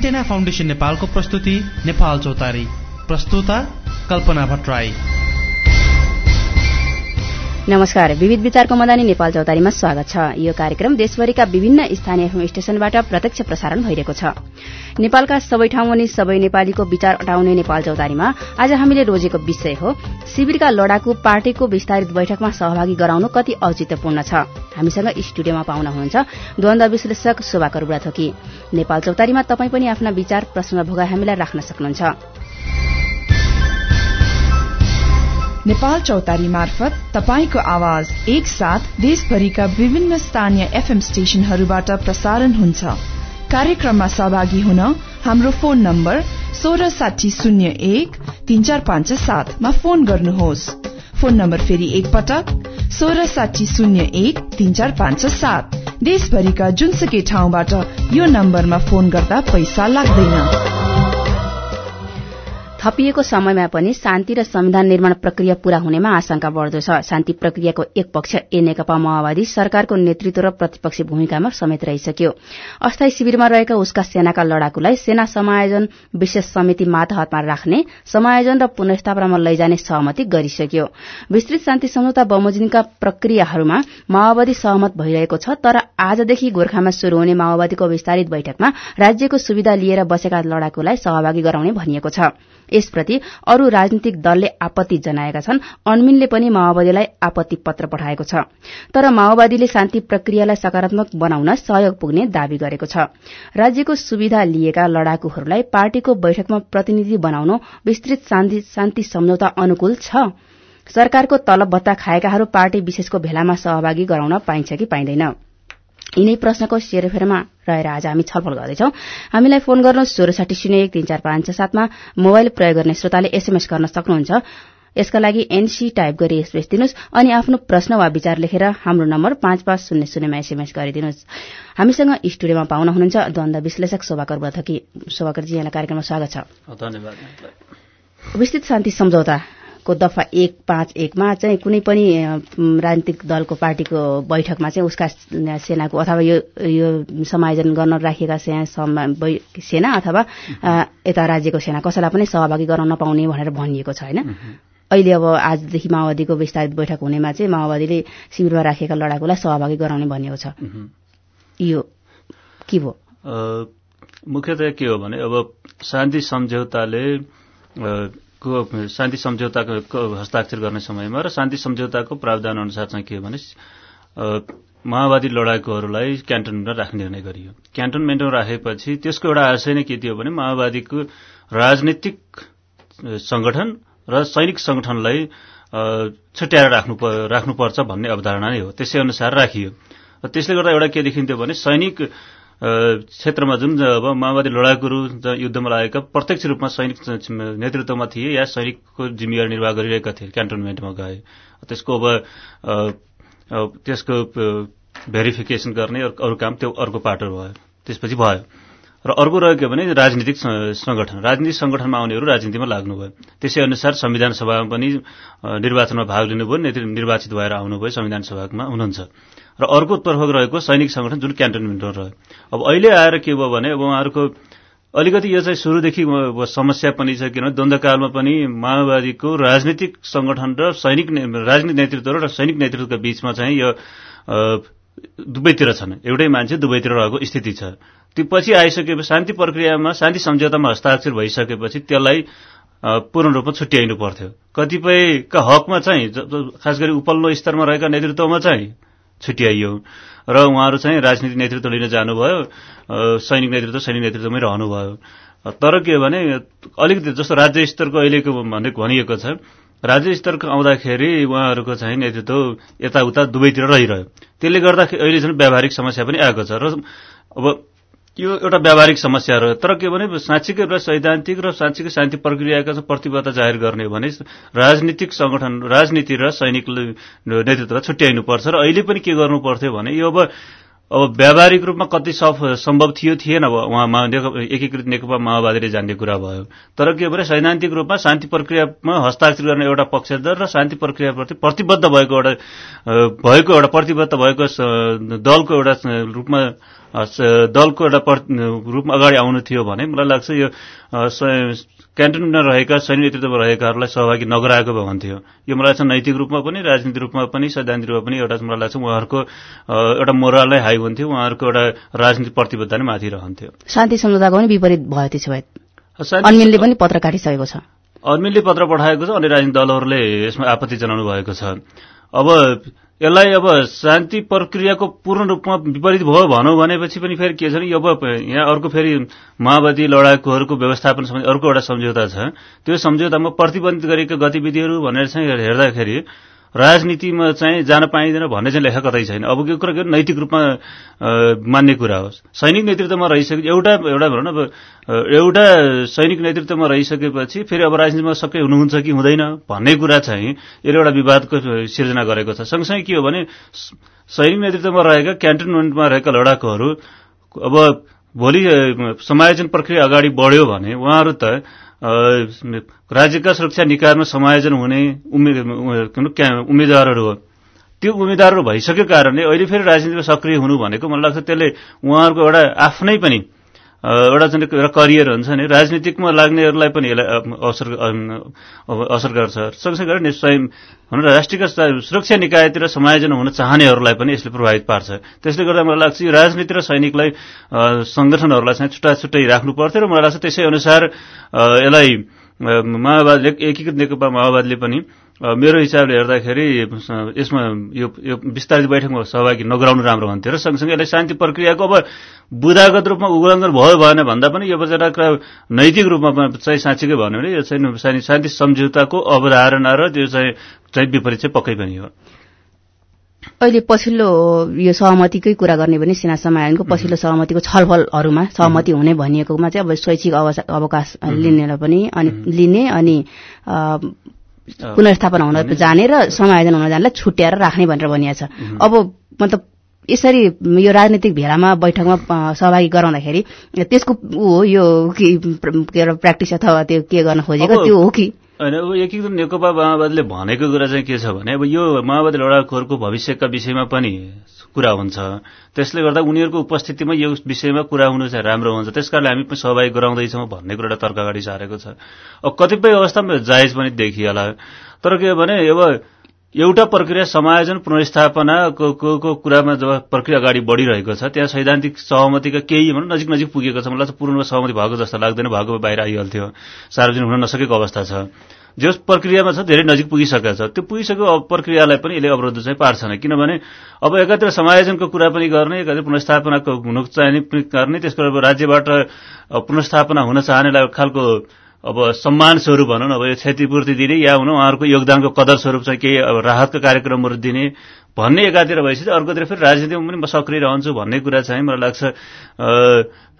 Antenna foundation नेपालको प्रस्तुति नेपाल चौतारी। प्रस्तुता कल्पना भट्टराई। नमस्कार। विविध विचारको मदानी नेपाल चौतारीमा स्वागत छ। यो कार्यक्रम देशभरिका विभिन्न स्थानीय एफएम स्टेशनबाट प्रत्यक्ष प्रसारण भइरहेको छ। नेपालका सबै ठाउँ अनि सबै नेपालीको विचार अटाउने नेपाल चौतारीमा आज हामीले रोजेको विषय हो शिविरका लडाकु पार्टीको विस्तारित बैठकमा सहभागी गराउनु कति औचित्यपूर्ण छ। हामीसँग स्टुडियोमा पाउन हुनुहुन्छ द्वन्द विश्लेषक शोभाकर बुढाथोकी। नेपाल चौतारीमा तपाई पनि आफ्ना विचार प्रश्न भोगा हामीलाई राख्न सक्नुहुन्छ। नेपाल चौतारी मार्फत तपाईँको आवाज एकसाथ देशभरिका विभिन्न स्थानीय एफएम स्टेशनहरूबाट प्रसारण हुन्छ। कार्यक्रममा सहभागी हुन हाम्रो फोन नम्बर सोह्र साठी शून्य एक तीन चार पाँच सातमा फोन गर्नुहोस्। फोन नम्बर फेरि एकपटक सोह्र साठी शून्य एक तीन चार पाँच सात। देशभरिका जुनसुकै ठाउँबाट यो नम्बरमा फोन गर्दा पैसा लाग्दैन। थपिएको समयमा पनि शान्ति र संविधान निर्माण प्रक्रिया पूरा हुनेमा आशंका बढ़दो छ। शान्ति प्रक्रियाको एक पक्ष ए नेकपा माओवादी सरकारको नेतृत्व र प्रतिपक्षी भूमिकामा समेत रहिसक्यो। अस्थायी शिविरमा रहेका उसका सेनाका लड़ाकुलाई सेना समायोजन विशेष समिति मातहतमा राख्ने समायोजन र पुनस्थापनामा लैजाने सहमति गरिसक्यो। विस्तृत शान्ति सम्झौता बमोजिमका प्रक्रियाहरूमा माओवादी सहमत भइरहेको छ तर आजदेखि गोर्खामा शुरू हुने माओवादीको विस्तारित बैठकमा राज्यको सुविधा लिएर बसेका लड़ाकुलाई सहभागी गराउने भनिएको छ। यसप्रति अरू राजनीतिक दलले आपत्ति जनाएका छन्। अन्मिनले पनि माओवादीलाई आपत्ति पत्र पठाएको छ। तर माओवादीले शान्ति प्रक्रियालाई सकारात्मक बनाउन सहयोग पुग्ने दावी गरेको छ। राज्यको सुविधा लिएका लड़ाकुहरूलाई पार्टीको बैठकमा प्रतिनिधि बनाउनु विस्तृत शान्ति सम्झौता अनुकूल छ। सरकारको तलब भत्ता खाएकाहरू पार्टी विशेषको भेलामा सहभागी गराउन पाइन्छ कि पाइँदैन। यिनै प्रश्नको सेरोफेरमा रहेर आज हामी छलफल गर्दैछौ। हामीलाई फोन गर्नु सोह्र साठी शून्य एक तीन चार पाँच सातमा मोबाइल प्रयोग गर्ने श्रोताले एसएमएस गर्न सक्नुहुन्छ। यसका लागि एनसी टाइप गरी स्पेस दिनुहोस् अनि आफ्नो प्रश्न वा विचार लेखेर हाम्रो नम्बर पाँच पाँच शून्य शून्यमा एसएमएस गरिदिनुहोस्। हामीसँग स्टुडियोमा पाउन हुनुहुन्छ द्वन्द विश्लेषक शोभाकर बथकी शोभाकरजी यहाँलाई कार्यक्रममा स्वागत छ। धन्यवाद। विस्तृत शान्ति सम्झौता। को दफा एक पाँच एकमा चाहिँ कुनै पनि राजनीतिक दलको पार्टीको बैठकमा चाहिँ उसका सेनाको अथवा यो यो समायोजन गर्न राखिएका सेना अथवा यता राज्यको सेना कसैलाई पनि सहभागी गराउन नपाउने भनेर भनिएको छ होइन? अहिले अब आजदेखि माओवादीको विस्तारित बैठक हुनेमा चाहिँ माओवादीले शिविरमा राखेका लडाकुलाई सहभागी गराउने भनिएको छ। यो के भयो? मुख्यतया के हो भने अब शान्ति सम्झौताले को शान्ति सम्झौताको हस्ताक्षर गर्ने समयमा र शान्ति सम्झौताको प्रावधान अनुसार चाहिँ के हो भने माओवादी लडाकुहरूलाई क्यान्टोनमेन्टमा राख्ने निर्णय गरियो। क्यान्टोनमेन्टमा राखेपछि त्यसको एउटा आशय नै के थियो भने माओवादीको राजनीतिक संगठन र सैनिक संगठनलाई छुट्याएर राख्नु राख्नुपर्छ भन्ने अवधारणा नै हो। त्यसै अनुसार राखियो। र त्यसले गर्दा एउटा के देखिन्थ्यो भने सैनिक क्षेत्रमा जुन अब माओवादी लडाकुहरू युद्धमा लागेका प्रत्यक्ष रूपमा सैनिक नेतृत्वमा थिए या सैनिकको जिम्मेवारी निर्वाह गरिरहेका थिए क्यान्टोनमेन्टमा गए त्यसको अब त्यसको भेरिफिकेसन गर्ने अरू काम त्यो अर्को पाटो भयो त्यसपछि भयो। र अर्को रह्यो के भने राजनीतिक संगठन राजनीतिक संगठनमा आउनेहरू राजनीतिमा लाग्नुभयो। त्यसै अनुसार संविधान सभामा पनि निर्वाचनमा भाग लिनुभयो निर्वाचित भएर आउनुभयो संविधान सभामा हुनुहुन्छ। र अर्को तर्फ रहेको सैनिक संगठन जुन क्यान्टोनमेन्टमा रह्यो। अब अहिले आएर के भयो भने अब उहाँहरूको अलिकति यो चाहिँ सुरुदेखि समस्या पनि छ किनभने द्वन्द्वकालमा पनि माओवादीको राजनीतिक संगठन र सैनिक राजनीतिक नेतृत्व र सैनिक नेतृत्वको बीचमा चाहिँ यो दुवैतिर छन्। एउटै मान्छे दुवैतिर रहेको स्थिति छ। त्यो पछि आइसकेपछि शान्ति प्रक्रियामा शान्ति सम्झौतामा हस्ताक्षर भइसकेपछि त्यसलाई पूर्ण रूपमा छुट्याइनु पर्थ्यो। कतिपयका हकमा चाहिँ खास गरी उपल्लो स्तरमा रहेका नेतृत्वमा चाहिँ छुट्याइयो। र उहाँहरू चाहिँ राजनीतिक नेतृत्व लिन जानुभयो। सैनिक नेतृत्व सैनिक नेतृत्वमै रहनुभयो। तर के भने अलिकति जस्तो राज्य स्तरको अहिलेको भन्ने भनिएको छ राज्य स्तरको आउँदाखेरि उहाँहरूको चाहिँ नेतृत्व यताउता दुवैतिर रहिरह्यो। त्यसले गर्दा अहिले जुन व्यावहारिक समस्या पनि आएको छ। र अब यो एउटा व्यावहारिक समस्या रह्यो तर के भने साँच्चीकै एउटा सैद्धान्तिक र साँच्चीकै शान्ति प्रक्रियाका प्रतिबद्धता जाहेर गर्ने भने राजनीतिक संगठन राजनीति र सैनिक नेतृत्वलाई छुट्याइनुपर्छ र अहिले पनि के गर्नु पर्थ्यो भने यो अब अब व्यावहारिक रूपमा कति सम्भव थियो थिएन अब उहाँ एकीकृत नेकपा माओवादीले जान्ने कुरा भयो। तर के भने सैद्धान्तिक रूपमा शान्ति प्रक्रियामा हस्ताक्षर गर्ने एउटा पक्षधर र शान्ति प्रक्रियाप्रति प्रतिबद्ध भएको एउटा भएको एउटा प्रतिबद्ध भएको दलको एउटा रूपमा दलको एउटा रूपमा अगाडि आउनु थियो भने मलाई लाग्छ यो क्यान्टोनमा रहेका सैन्य नेतृत्वमा रहेकाहरूलाई सहभागी नगराएको भए हुन्थ्यो। यो मलाई लाग्छ नैतिक रूपमा पनि राजनीतिक रूपमा पनि सैद्धान्तिक रूपमा पनि एउटा मलाई लाग्छ उहाँहरूको एउटा मोरलै हाई हुन्थ्यो उहाँहरूको एउटा राजनीतिक प्रतिबद्धता नै माथि रहन्थ्यो। शान्ति सम्झौताको पनि विपरीत भयो त्यसो भए। अनमिलले पनि पत्र काटिसकेको छ। अनमिलले पत्र पठाएको छ अनि राजनीतिक दलहरूले यसमा आपत्ति जनाउनु भएको छ। अब यसलाई अब शान्ति प्रक्रियाको पूर्ण रूपमा विपरीत भयो भनौँ भनेपछि पनि फेरि के छ भने अब यहाँ अर्को फेरि माओवादी लडाकुहरूको व्यवस्थापन सम्बन्धी अर्को एउटा सम्झौता छ। त्यो सम्झौतामा प्रतिबन्धित गरेका गतिविधिहरू भनेर चाहिँ हेर्दाखेरि राजनीतिमा चाहिँ जान पाइँदैन भन्ने चाहिँ लेखा कतै छैन। अब यो कुरा के नैतिक रूपमा मान्ने कुरा हो सैनिक नेतृत्वमा रहिसके एउटा एउटा भनौँ न एउटा सैनिक नेतृत्वमा रहिसकेपछि फेरि अब राजनीतिमा सबै हुनुहुन्छ कि हुँदैन भन्ने कुरा चाहिँ यसले एउटा विवादको सिर्जना गरेको छ। सँगसँगै के हो भने सैनिक नेतृत्वमा रहेका क्यान्टोनमेन्टमा रहेका लडाकुहरू अब भोलि समायोजन प्रक्रिया अगाडि बढ्यो भने उहाँहरू त राज्यका सुरक्षा निकायमा समायोजन हुने उम्मेद्वारहरू हो। त्यो उम्मेद्वारहरू भइसकेको कारणले अहिले फेरि राजनीतिमा सक्रिय हुनु भनेको मलाई लाग्छ त्यसले उहाँहरूको एउटा आफ्नै पनि एउटा जुन एउटा करियर हुन्छ नि राजनीतिकमा लाग्नेहरूलाई पनि यसलाई असर असर गर्छ। सँगसँगै स्वयं भनौँ न राष्ट्रिय सुरक्षा निकायतिर समायोजन हुन चाहनेहरूलाई पनि यसले प्रभावित पार्छ। त्यसले गर्दा मलाई लाग्छ यो राजनीति र सैनिकलाई संगठनहरूलाई चाहिँ छुट्टा छुट्टै राख्नु पर्थ्यो र मलाई लाग्छ त्यसै अनुसार यसलाई माओवादीले एकीकृत नेकपा माओवादीले पनि मेरो हिसाबले हेर्दाखेरि यसमा यो यो विस्तारित बैठकमा सहभागी नगराउनु राम्रो हुन्थ्यो र सँगसँगै यसलाई शान्ति प्रक्रियाको अब बुदागत रूपमा उल्लङ्घन भयो भएन भन्दा पनि यो एउटा नैतिक रूपमा चाहिँ साँच्चीकै भन्यो भने यो चाहिँ शान्ति सम्झौताको अवधारणा र त्यो चाहिँ चाहिँ विपरीत चाहिँ पक्कै पनि हो। अहिले पछिल्लो यो सहमतिकै कुरा गर्ने भने सेना सम्मेलनको पछिल्लो सहमतिको छलफलहरूमा सहमति हुने भनिएकोमा चाहिँ अब शैक्षिक अवकाश लिने पनि अनि लिने अनि पुनर्स्थापना हुन जाने र समायोजन हुन जानेलाई छुट्याएर राख्ने भनेर भनिएको छ अब मतलब यसरी यो राजनीतिक भेलामा बैठकमा सहभागी गराउँदाखेरि त्यसको ऊ हो यो के प्र्याक्टिस अथवा त्यो के गर्न खोजेको त्यो हो कि? होइन अब एकीकृत नेकपा माओवादीले भनेको कुरा चाहिँ के छ भने अब यो माओवादी लडाकुहरूको भविष्यका विषयमा पनि कुरा हुन्छ। त्यसले गर्दा उनीहरूको उपस्थितिमा यो विषयमा कुरा हुनु चाहिँ राम्रो हुन्छ। त्यसकारणले हामी पनि सहभागी गराउँदैछौँ भन्ने कुरा एउटा तर्क अगाडि सारेको छ। अब कतिपय अवस्थामा जायज पनि देखिएला। तर के भने अब एउटा प्रक्रिया समायोजन पुनर्स्थापनाको को कुरामा जब प्रक्रिया अगाडि बढ़िरहेको छ त्यहाँ सैद्धान्तिक सहमतिका केही भनौँ नजिक नजिक पुगेको छ। मलाई पूर्ण सहमति भएको जस्तो लाग्दैन भएको बाहिर आइहाल्थ्यो। सार्वजनिक हुन नसकेको अवस्था छ। जो प्रक्रियामा छ धेरै नजिक पुगिसकेको छ। त्यो पुगिसकेको प्रक्रियालाई पनि यसले अवरोध चाहिँ पार्छन्। किनभने अब एकातिर समायोजनको कुरा पनि गर्ने एकातिर पुनर्स्थापनाको हुनु चाहिने पनि गर्ने त्यसको राज्यबाट पुनर्स्थापना हुन चाहनेलाई खालको अब सम्मान स्वरूप भनौँ अब यो क्षतिपूर्ति दिने या हुन उहाँहरूको योगदानको कदर स्वरूप चाहिँ केही अब राहतका कार्यक्रमहरू दिने भन्ने एकातिर भएपछि अर्कोतिर फेरि राजनीतिमा पनि म सक्रिय रहन्छु भन्ने कुरा चाहिँ मलाई लाग्छ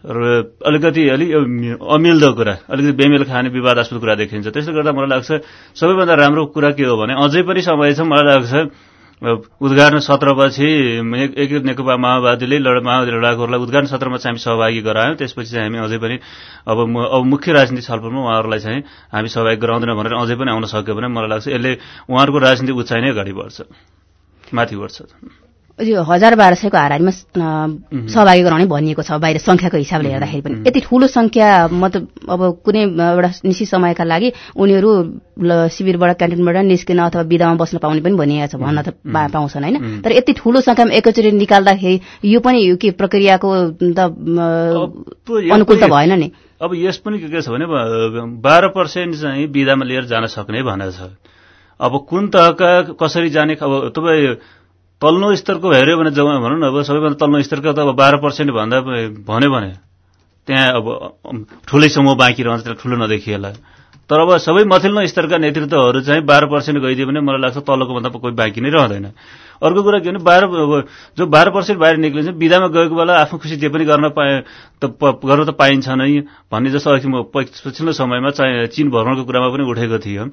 अलिकति अलिक अमिल्दो कुरा अलिकति बेमेल खाने विवादास्पद कुरा देखिन्छ। त्यसले गर्दा मलाई लाग्छ सबैभन्दा राम्रो कुरा के हो भने अझै पनि समय छ मलाई लाग्छ उद्घाटन सत्रपछि एकीकृत नेकपा माओवादीले माओवादी लडाकुहरूलाई उद्घाटन सत्रमा चाहिँ हामी सहभागी गरायौँ। त्यसपछि चाहिँ हामी अझै पनि अब अब मुख्य राजनीतिक छलफलमा उहाँहरूलाई चाहिँ हामी सहभागी गराउँदैन भनेर अझै पनि आउन सक्यो भने मलाई लाग्छ यसले उहाँहरूको राजनीतिक उचाइ नै अगाडि बढ्छ। माथि बढ्छ। यो हजार बाह्र सयको हाराहारीमा सहभागी गराउने भनिएको छ बाहिर संख्याको हिसाबले हेर्दाखेरि पनि। यति ठूलो संख्या मतलब अब कुनै एउटा निश्चित समयका लागि उनीहरू शिविरबाट क्यान्टिनबाट निस्किन अथवा विधामा बस्न पाउने पनि भनिएको छ भन्न त पाउँछन् होइन? तर यति ठूलो संख्यामा एकैचोटि निकाल्दाखेरि यो पनि के प्रक्रियाको त अनुकूल त भएन नि। अब यस पनि के छ भने बाह्र पर्सेन्ट चाहिँ विधामा लिएर जान सक्ने भनेको छ। अब कुन तहका कसरी जाने अब तपाईँ तल्लो स्तरको हेऱ्यो भने जब भनौँ न अब सबैभन्दा तल्लो स्तरको त अब बाह्र पर्सेन्ट भन्दा भन्यो भने त्यहाँ अब ठुलै समूह बाँकी रहन्छ त्यसलाई ठुलो नदेखिएला तर अब सबै मथिल्लो स्तरका नेतृत्वहरू चाहिँ बाह्र पर्सेन्ट गइदियो भने मलाई लाग्छ तल्लोको भन्दा कोही बाँकी नै रहँदैन। अर्को कुरा के भने बाह्र जो बाह्र पर्सेन्ट बाहिर निक्लिन्छ विधामा गएको बेला आफ्नो खुसी जे पनि गर्न पाए त गर्न त पाइन्छ नै भन्ने जस्तो अघि पछिल्लो समयमा चाहिँ चिन भ्रमणको कुरामा पनि उठेको थियो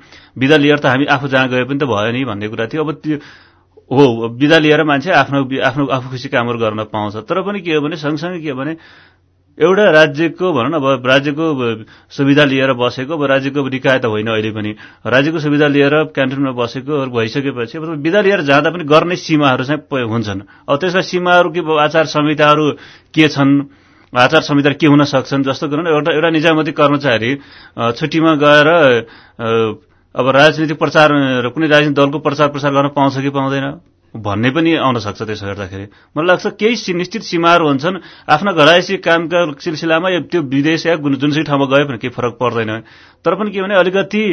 विधा लिएर त हामी आफू जहाँ गए पनि त भयो नि भन्ने कुरा थियो। अब त्यो हो बिदा लिएर मान्छे आफ्नो आफ्नो आफू खुसी कामहरू गर्न पाउँछ। तर पनि के हो भने सँगसँगै के हो भने एउटा राज्यको भनौँ न अब राज्यको सुविधा लिएर बसेको अब राज्यको निकाय त होइन अहिले पनि। राज्यको सुविधा लिएर क्यान्टिनमा बसेकोहरू भइसकेपछि अब विदा लिएर जाँदा पनि गर्ने सीमाहरू चाहिँ हुन्छन्। अब त्यसमा सीमाहरू के आचार संहिताहरू के छन्? आचार संहिता के हुन सक्छन्? जस्तो कुरो एउटा एउटा निजामती कर्मचारी छुट्टीमा गएर अब राजनीतिक प्रचार कुनै राजनीतिक दलको प्रचार प्रसार गर्न पाउँछ कि पाउँदैन? भन्ने पनि आउन सक्छ त्यसो गर्दाखेरि मलाई लाग्छ केही निश्चित सीमाहरू हुन्छन्। आफ्ना घरायसी कामका सिलसिलामा त्यो विदेश या जुनसुकै ठाउँमा गए पनि केही फरक पर्दैन। तर पनि के भने अलिकति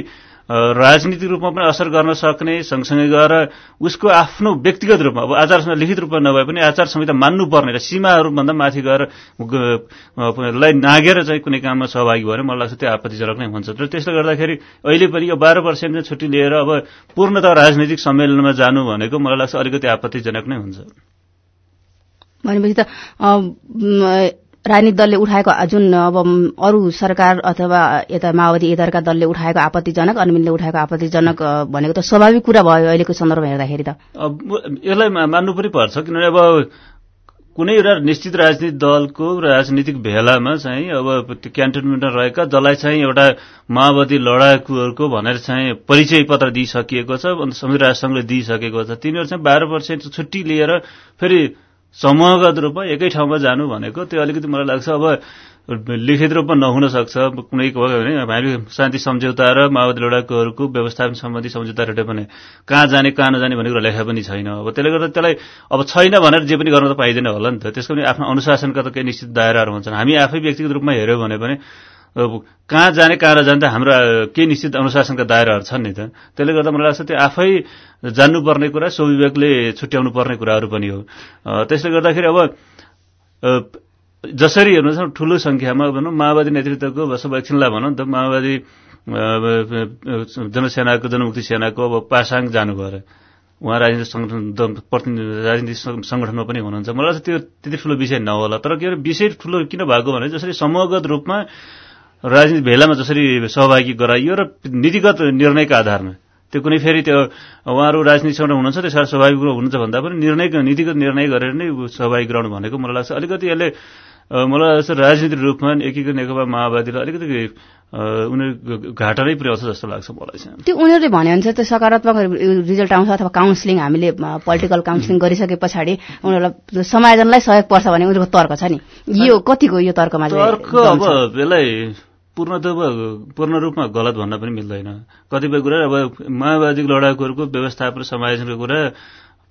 राजनीतिक रूपमा पनि असर गर्न सक्ने सँगसँगै गएर उसको आफ्नो व्यक्तिगत रूपमा अब आचार संहिता लिखित रूपमा नभए पनि आचार संहिता मान्नुपर्ने र सीमाहरूभन्दा माथि गएर लाई नागेर चाहिँ कुनै काममा सहभागी भयो मलाई लाग्छ त्यो आपत्तिजनक नै हुन्छ। र त्यसले गर्दाखेरि अहिले पनि यो बाह्र पर्सेन्ट छुट्टी लिएर अब पूर्णत राजनीतिक सम्मेलनमा जानु भनेको मलाई लाग्छ अलिकति आपत्तिजनक नै हुन्छ। भनेपछि त राजनीतिक दलले उठाएको जुन अब अरू सरकार अथवा यता माओवादी एदरका दलले उठाएको आपत्तिजनक अनमिनले उठाएको आपत्तिजनक भनेको त स्वाभाविक कुरा भयो अहिलेको सन्दर्भमा हेर्दाखेरि त। यसलाई मान्नु पनि पर्छ किनभने अब कुनै एउटा निश्चित राजनीतिक दलको राजनीतिक भेलामा चाहिँ अब त्यो क्यान्टोनमेन्टमा रहेका जसलाई चाहिँ एउटा माओवादी लडाकुहरूको भनेर चाहिँ परिचय पत्र दिइसकिएको छ संयुक्त राष्ट्रसङ्घले दिइसकेको छ। तिनीहरू चाहिँ बाह्र पर्सेन्ट छुट्टी लिएर फेरि समूहगत रूपमा एकै ठाउँमा जानु भनेको त्यो अलिकति मलाई लाग्छ अब लिखित रूपमा नहुन सक्छ कुनै भने हामी शान्ति सम्झौता र माओवादी लडाकुहरूको व्यवस्थापन सम्बन्धी सम्झौता रेटे पनि कहाँ जाने कहाँ नजाने भन्ने कुरा लेखा पनि छैन। अब त्यसले गर्दा त्यसलाई अब छैन भनेर जे पनि गर्न त पाइँदैन होला नि त। त्यसको पनि आफ्नो अनुशासनका त केही निश्चित दायराहरू हुन्छन्। हामी आफै व्यक्तिगत रूपमा हेऱ्यौँ भने पनि कहाँ जाने कहाँ नजाने त हाम्रो केही निश्चित अनुशासनका दायराहरू छन् नि त। त्यसले गर्दा मलाई लाग्छ त्यो आफै जान्नुपर्ने कुरा स्वविवेकले छुट्याउनु पर्ने कुराहरू पनि हो। त्यसले गर्दाखेरि अब जसरी हेर्नुहोस् ठूलो संख्यामा भनौँ माओवादी नेतृत्वको सब एकछिनलाई भनौँ त माओवादी जनसेनाको जनमुक्ति सेनाको अब पासाङ जानुभयो अरे। उहाँ राजनीतिक सङ्गठन राजनीतिक सङ्गठनमा पनि हुनुहुन्छ। मलाई लाग्छ त्यो त्यति ठुलो विषय नहोला। तर के अरे विषय ठुलो किन भएको भने जसरी समूहगत रूपमा राजनीति भेलामा जसरी सहभागी गराइयो र नीतिगत निर्णयका आधारमा। त्यो कुनै फेरि त्यो उहाँहरू राजनीति सङ्गठन हुनुहुन्छ त्यसबाट सहभागी हुनुहुन्छ भन्दा पनि निर्णय नीतिगत निर्णय गरेर नै सहभागी गराउनु भनेको मलाई लाग्छ। अलिकति यसले मलाई लाग्छ राजनीतिक रूपमा एकीकृत नेकपा माओवादीलाई अलिकति उनीहरू घाटा नै पुर्याउँछ जस्तो लाग्छ मलाई चाहिँ। त्यो उनीहरूले भने भने त्यो सकारात्मक रिजल्ट आउँछ अथवा काउन्सिलिङ हामीले पोलिटिकल काउन्सिलिङ गरिसके पछाडि उनीहरूलाई समायोजनलाई सहयोग पर्छ भने उनीहरूको तर्क छ नि। यो कतिको यो तर्कमा तर्क अब यसलाई पूर्णत पूर्ण रूपमा गलत भन्न पनि मिल्दैन। कतिपय कुरा अब माओवादी लडाकुहरूको व्यवस्थापन समायोजनको कुरा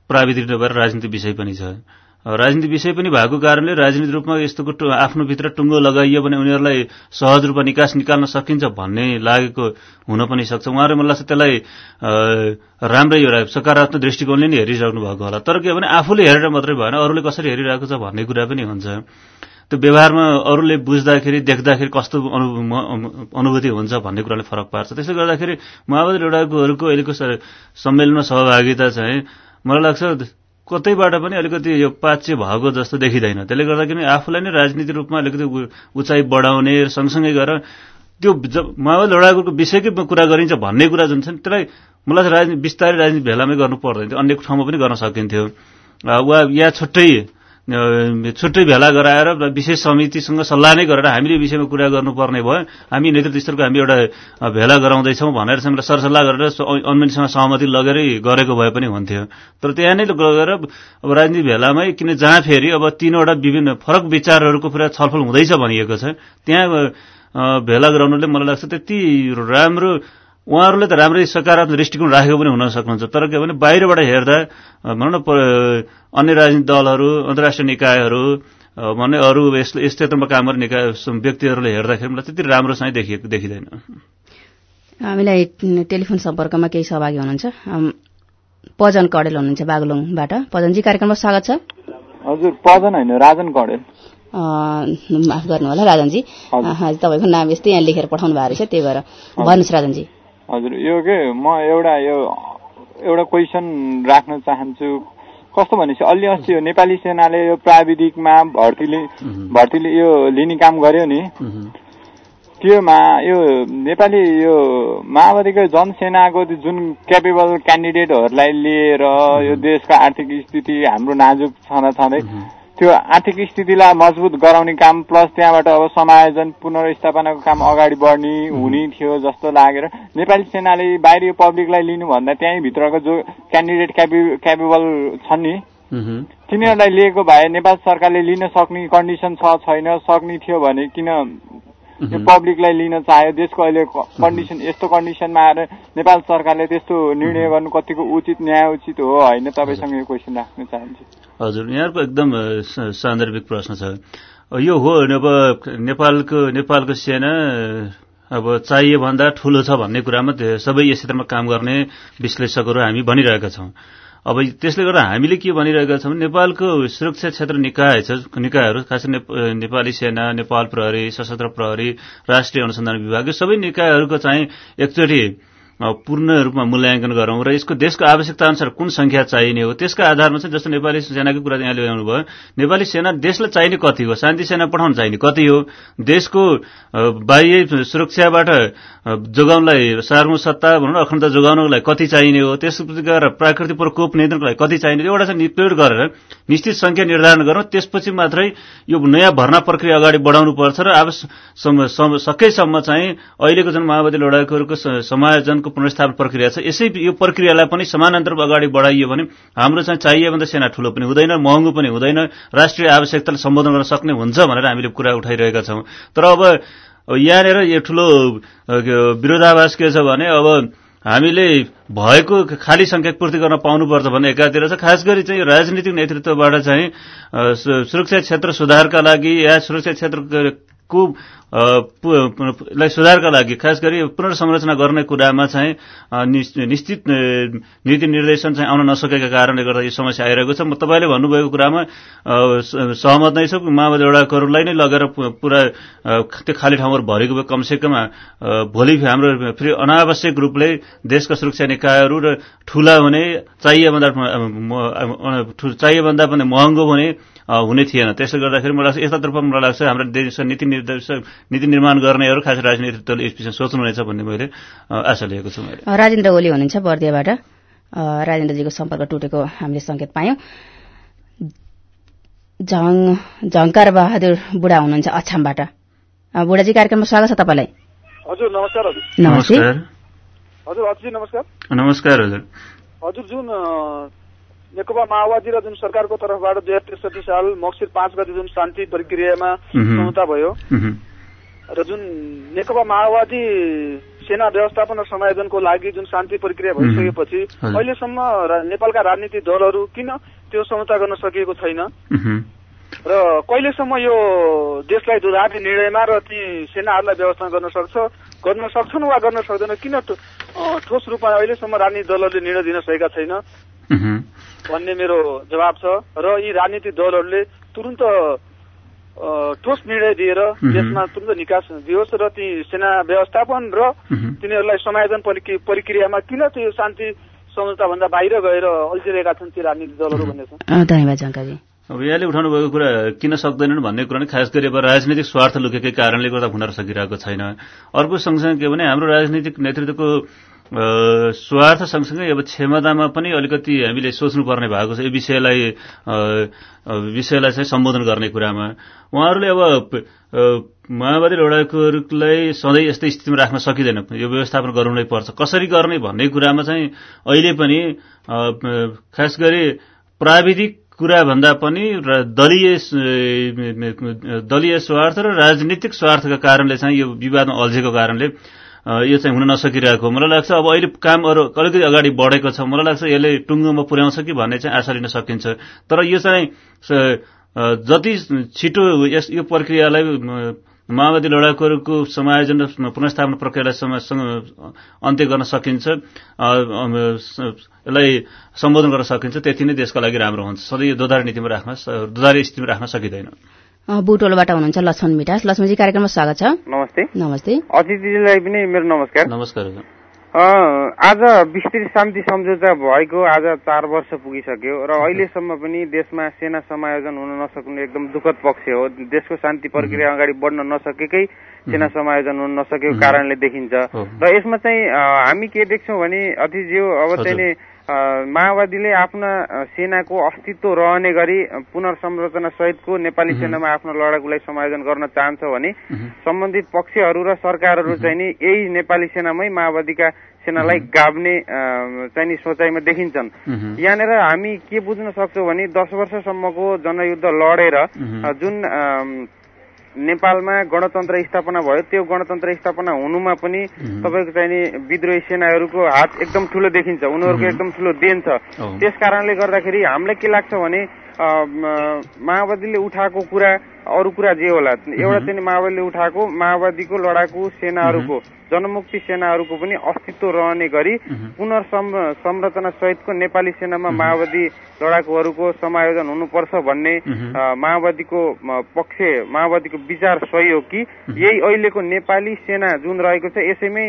प्राविधिक नभएर राजनीतिक विषय पनि छ। राजनीति विषय पनि भएको कारणले राजनीतिक रूपमा यस्तोको आफ्नो भित्र टुङ्गो लगाइयो भने उनीहरूलाई सहज रूपमा निकास निकाल्न सकिन्छ भन्ने लागेको हुन पनि सक्छ। उहाँहरू मलाई लाग्छ त्यसलाई राम्रै एउटा सकारात्मक दृष्टिकोणले नै हेरिराख्नु भएको होला। तर के भने आफूले हेरेर मात्रै भएन अरूले कसरी हेरिरहेको छ भन्ने कुरा पनि हुन्छ। त्यो व्यवहारमा अरूले बुझ्दाखेरि देख्दाखेरि कस्तो अनुभूति हुन्छ भन्ने कुराले फरक पार्छ। त्यसले गर्दाखेरि माओवादी लडाकुहरूको अहिलेको सम्मेलनमा सहभागिता चाहिँ मलाई लाग्छ कतैबाट पनि अलिकति यो पाच्य भएको जस्तो देखिँदैन। त्यसले गर्दा किन आफूलाई नै राजनीतिक रूपमा अलिकति उचाइ बढाउने सँगसँगै गरेर त्यो माओवादी लडाकुको विषयकै कुरा गरिन्छ भन्ने कुरा जुन छ नि त्यसलाई मलाई राजनीति बिस्तारै राजनीति भेलामै गर्नु पर्दैन। थियो अन्य ठाउँमा पनि गर्न सकिन्थ्यो। वा या छुट्टै छुट्टै भेला गराएर विशेष समितिसँग सल्लाह नै गरेर हामीले विषयमा कुरा गर्नुपर्ने भयो। हामी नेतृत्व स्तरको हामी एउटा भेला गराउँदैछौँ भनेर चाहिँ सरसल्लाह गरेर अन्यसँग सहमति लगेरै गरेको भए पनि हुन्थ्यो। तर त्यहाँ नै गएर अब राजनीति भेलामै किन जहाँ फेरि अब तीनवटा विभिन्न फरक विचारहरूको पुरा छलफल हुँदैछ भनिएको छ। त्यहाँ भेला गराउनुले मलाई लाग्छ त्यति राम्रो उहाँहरूले त राम्रै सकारात्मक दृष्टिकोण राखेको पनि हुन सक्नुहुन्छ। तर के भने बाहिरबाट हेर्दा भनौँ न अन्य राजनीतिक दलहरू अन्तर्राष्ट्रिय निकायहरू भने अरू यस क्षेत्रमा काम गर्ने निकाय व्यक्तिहरूले हेर्दाखेरि मलाई त्यति राम्रो चाहिँ देखिएको देखिँदैन। हामीलाई टेलिफोन सम्पर्कमा केही सहभागी हुनुहुन्छ? पजन कडेल हुनुहुन्छ बागलुङबाट। पजनजी कार्यक्रममा स्वागत छ। हजुर पजन होइन राजन कडेल। माफ गर्नु होला राजनजी तपाईँको नाम यस्तै यहाँ लेखेर पठाउनु भएको रहेछ त्यही भएर भन्नुहोस् राजनजी। हजुर यो के म एउटा यो एउटा क्वेसन राख्न चाहन्छु। कस्तो भनेपछि अलि अस्ति यो नेपाली सेनाले यो प्राविधिकमा भर्तीले भर्तीले यो लिने काम गर्यो नि। त्योमा यो नेपाली यो माओवादीको जनसेनाको जुन क्यापेबल क्यान्डिडेटहरूलाई लिएर यो देशको आर्थिक स्थिति हाम्रो नाजुक छँदा छँदै त्यो आर्थिक स्थितिलाई मजबुत गराउने काम प्लस त्यहाँबाट अब समायोजन पुनर्स्थापनाको काम अगाडि बढ्ने हुने थियो जस्तो लागेर नेपाली सेनाले बाहिरी पब्लिकलाई लिनुभन्दा त्यहीँ भित्रको जो क्यान्डिडेट क्यापे क्यापेबल छन् नि तिनीहरूलाई लिएको भए नेपाल सरकारले लिन सक्ने कन्डिसन छ छैन सक्ने थियो भने किन यो पब्लिकलाई लिन चाह्यो देशको अहिले कन्डिसन यस्तो कन्डिसनमा आएर नेपाल सरकारले त्यस्तो निर्णय गर्नु कतिको उचित न्याय उचित हो होइन? तपाईँसँग यो क्वेसन राख्न चाहन्छु। हजुर यहाँको एकदम सान्दर्भिक प्रश्न छ। यो हो अब नेपालको नेपालको सेना अब चाहिए भन्दा ठूलो छ भन्ने कुरामा सबै यस क्षेत्रमा काम गर्ने विश्लेषकहरू हामी भनिरहेका छौँ। अब त्यसले गर्दा हामीले के भनिरहेका छौँ? नेपालको सुरक्षा क्षेत्र निकाय छ निकायहरू खास नेपाली सेना नेपाल प्रहरी सशस्त्र प्रहरी राष्ट्रिय अनुसन्धान विभाग यो सबै निकायहरूको चाहिँ एकचोटि पूर्ण रूपमा मूल्याङ्कन गरौँ र यसको देशको आवश्यकता अनुसार कुन संख्या चाहिने हो त्यसका आधारमा चाहिँ जस्तो नेपाली सेनाको कुरा यहाँले ल्याउनु भयो नेपाली सेना देशलाई चाहिने कति हो शान्ति सेना पठाउन चाहिने कति हो देशको बाह्य सुरक्षाबाट जोगाउनलाई सार्वभौम सत्ता भनौँ अखण्डता जोगाउनको लागि कति चाहिने हो त्यसपछि गएर प्राकृतिक प्रकोप नियन्त्रणको लागि कति चाहिने एउटा चाहिँ निर्णय गरेर निश्चित संख्या निर्धारण गरौँ त्यसपछि मात्रै यो नयाँ भर्ना प्रक्रिया अगाडि बढाउनु पर्छ र आवश्यक सकेसम्म चाहिँ अहिलेको जुन माओवादी लडाकुहरूको समायोजनको पुनर्स्थापन प्रक्रिया छ। यसै यो प्रक्रियालाई पनि समानान्तर अगाडि बढाइयो भने हाम्रो चाहिँ चाहिए भन्दा सेना ठुलो पनि हुँदैन महँगो पनि हुँदैन राष्ट्रिय आवश्यकतालाई सम्बोधन गर्न सक्ने हुन्छ भनेर हामीले कुरा उठाइरहेका छौँ। तर अब यहाँनिर यो ठुलो विरोधाभास के छ भने अब हामीले भएको खाली संख्या पूर्ति गर्न पाउनुपर्छ भन्ने एकातिर छ। खास गरी चाहिँ राजनीतिक नेतृत्वबाट चाहिँ सुरक्षा क्षेत्र सुधारका लागि या सुरक्षा क्षेत्रको लाई सुधारका लागि खास गरी पुनर्संरचना गर्ने कुरामा चाहिँ निश्चित नीति निर्देशन चाहिँ आउन नसकेका कारणले गर्दा यो समस्या आइरहेको छ। म तपाईँले भन्नुभएको कुरामा सहमत नै छु। माओवादी लडाकुहरूलाई नै लगेर पुरा त्यो खाली ठाउँहरू भरेको भए कमसेकम भोलि हाम्रो फेरि अनावश्यक रूपले देशका सुरक्षा निकायहरू र ठूला हुने चाहिए भन्दा चाहिए भन्दा पनि महँगो हुने हुने थिएन। त्यसले गर्दाखेरि मलाई लाग्छ यस्तातर्फ मलाई लाग्छ हाम्रो देशका नीति निर्देशक नीति निर्माण गर्नेहरू खास राजनीतित्वले यस विषयमा सोच्नुहुनेछ भन्ने मैले आशा लिएको छु मैले। राजेन्द्र ओली हुनुहुन्छ बर्दियाबाट। राजेन्द्रजीको सम्पर्क टुटेको हामीले सङ्केत पायौं। झङ झङ्कार बहादुर बुढा हुनुहुन्छ अछामबाट। बुढाजी कार्यक्रममा स्वागत छ तपाईँलाई। हजुर नमस्कार हजुर। नमस्ते। हजुर अझै नमस्कार। नमस्कार हजुर। हजुर जुन नेकपा माओवादी र जुन सरकारको तर्फबाट दुई हजार त्रिसठी साल मक्सिर पाँच गते जुन शान्ति प्रक्रियामा समझौता भयो। र जुन नेकपा माओवादी सेना व्यवस्थापन र समायोजनको लागि जुन शान्ति प्रक्रिया भइसकेपछि अहिलेसम्म नेपालका राजनीतिक दलहरू किन त्यो समझौता गर्न सकिएको छैन? र कहिलेसम्म यो देशलाई दुधार्ने निर्णयमा र ती सेनाहरूलाई व्यवस्था गर्न सक्छ गर्न सक्छन् वा गर्न सक्दैन किन ठोस रूपमा अहिलेसम्म राजनीतिक दलहरूले निर्णय दिन सकेका छैन? भन्ने मेरो जवाब छ। र यी राजनीतिक दलहरूले तुरन्त ठोस निर्णय दिएर देशमा तुरन्त निकास दियोस् र ती सेना व्यवस्थापन र तिनीहरूलाई समायोजन प्रक्रियामा किन त्यो शान्ति सम्झौता भन्दा बाहिर गएर अल्झिरहेका छन् ती राजनीतिक दलहरू भन्ने छ? धन्यवाद जानकारी। अब यहाँले उठाउनु भएको कुरा किन सक्दैनन् भन्ने कुरा नै खास गरी अब राजनीतिक स्वार्थ लुकेकै कारणले गर्दा हुन सकिरहेको छैन। अर्को सँगसँगै के भने हाम्रो राजनीतिक नेतृत्वको स्वार्थ सँगसँगै अब क्षमतामा पनि अलिकति हामीले सोच्नुपर्ने भएको छ यो विषयलाई विषयलाई चाहिँ सम्बोधन गर्ने कुरामा। उहाँहरूले अब माओवादी लडाकुहरूलाई सधैँ यस्तै स्थितिमा राख्न सकिँदैन। यो व्यवस्थापन गर्नु नै पर्छ। कसरी गर्ने भन्ने कुरामा चाहिँ अहिले पनि खास गरी प्राविधिक कुरा भन्दा पनि दलीय दलीय स्वार्थ र राजनीतिक स्वार्थका कारणले चाहिँ यो विवादमा अल्झेको कारणले यो चाहिँ हुन नसकिरहेको मलाई लाग्छ अब अहिले काम अरू अलिकति अगाडि बढेको छ। मलाई लाग्छ यसले टुङ्गोमा पुर्याउँछ कि भन्ने चाहिँ आशा लिन सकिन्छ। तर यो चाहिँ जति छिटो यस यो प्रक्रियालाई माओवादी लडाकुहरूको समायोजन र पुनर्स्थापना प्रक्रियालाई अन्त्य गर्न सकिन्छ यसलाई सम्बोधन गर्न सकिन्छ त्यति नै देशका लागि राम्रो हुन्छ। सधैँ यो दोधारी नीतिमा राख्न दोधारी स्थितिमा राख्न सकिँदैन। बुटोलबाट हुनुहुन्छ लक्ष्मण मिठास लक्ष्मणजी कार्यक्रममा स्वागत छ। नमस्ते। नमस्ते। अतिथिजीलाई पनि मेरो नमस्कार। नमस्कार आज विस्तृत शान्ति सम्झौता भएको आज चार वर्ष पुगिसक्यो र अहिलेसम्म पनि देशमा सेना समायोजन हुन नसक्ने एकदम दुःखद पक्ष हो। देशको शान्ति प्रक्रिया अगाडि बढ्न नसकेकै सेना समायोजन हुन नसकेको कारणले देखिन्छ। र यसमा चाहिँ हामी के देख्छौँ भने अतिज्यू अब चाहिँ माओवादीले आफ्ना सेनाको अस्तित्व रहने गरी पुनर्संरचना सहितको नेपाली सेनामा आफ्नो लडाकुलाई समायोजन गर्न चाहन्छ भने सम्बन्धित पक्षहरू र सरकारहरू चाहिँ नि यही नेपाली सेनामै माओवादीका सेनालाई गाब्ने चाहिँ नि सोचाइमा देखिन्छन्। यहाँनिर हामी के बुझ्न सक्छौँ भने दस वर्षसम्मको जनयुद्ध लडेर जुन नेपालमा गणतन्त्र स्थापना भयो त्यो गणतन्त्र स्थापना हुनुमा पनि तपाईँको चाहिने विद्रोही सेनाहरूको हात एकदम ठुलो देखिन्छ उनीहरूको एकदम ठुलो देन छ। त्यस कारणले गर्दाखेरि हामीलाई के लाग्छ भने माओवादीले उठाएको कुरा अरू कुरा जे होला एउटा चाहिँ माओवादीले उठाएको माओवादीको लडाकु सेनाहरूको जनमुक्ति सेनाहरूको पनि अस्तित्व रहने गरी पुनर्संरचना सहितको नेपाली सेनामा माओवादी लडाकुहरूको समायोजन हुनुपर्छ भन्ने माओवादीको पक्ष माओवादीको विचार सही हो कि? यही अहिलेको नेपाली सेना जुन रहेको छ यसैमै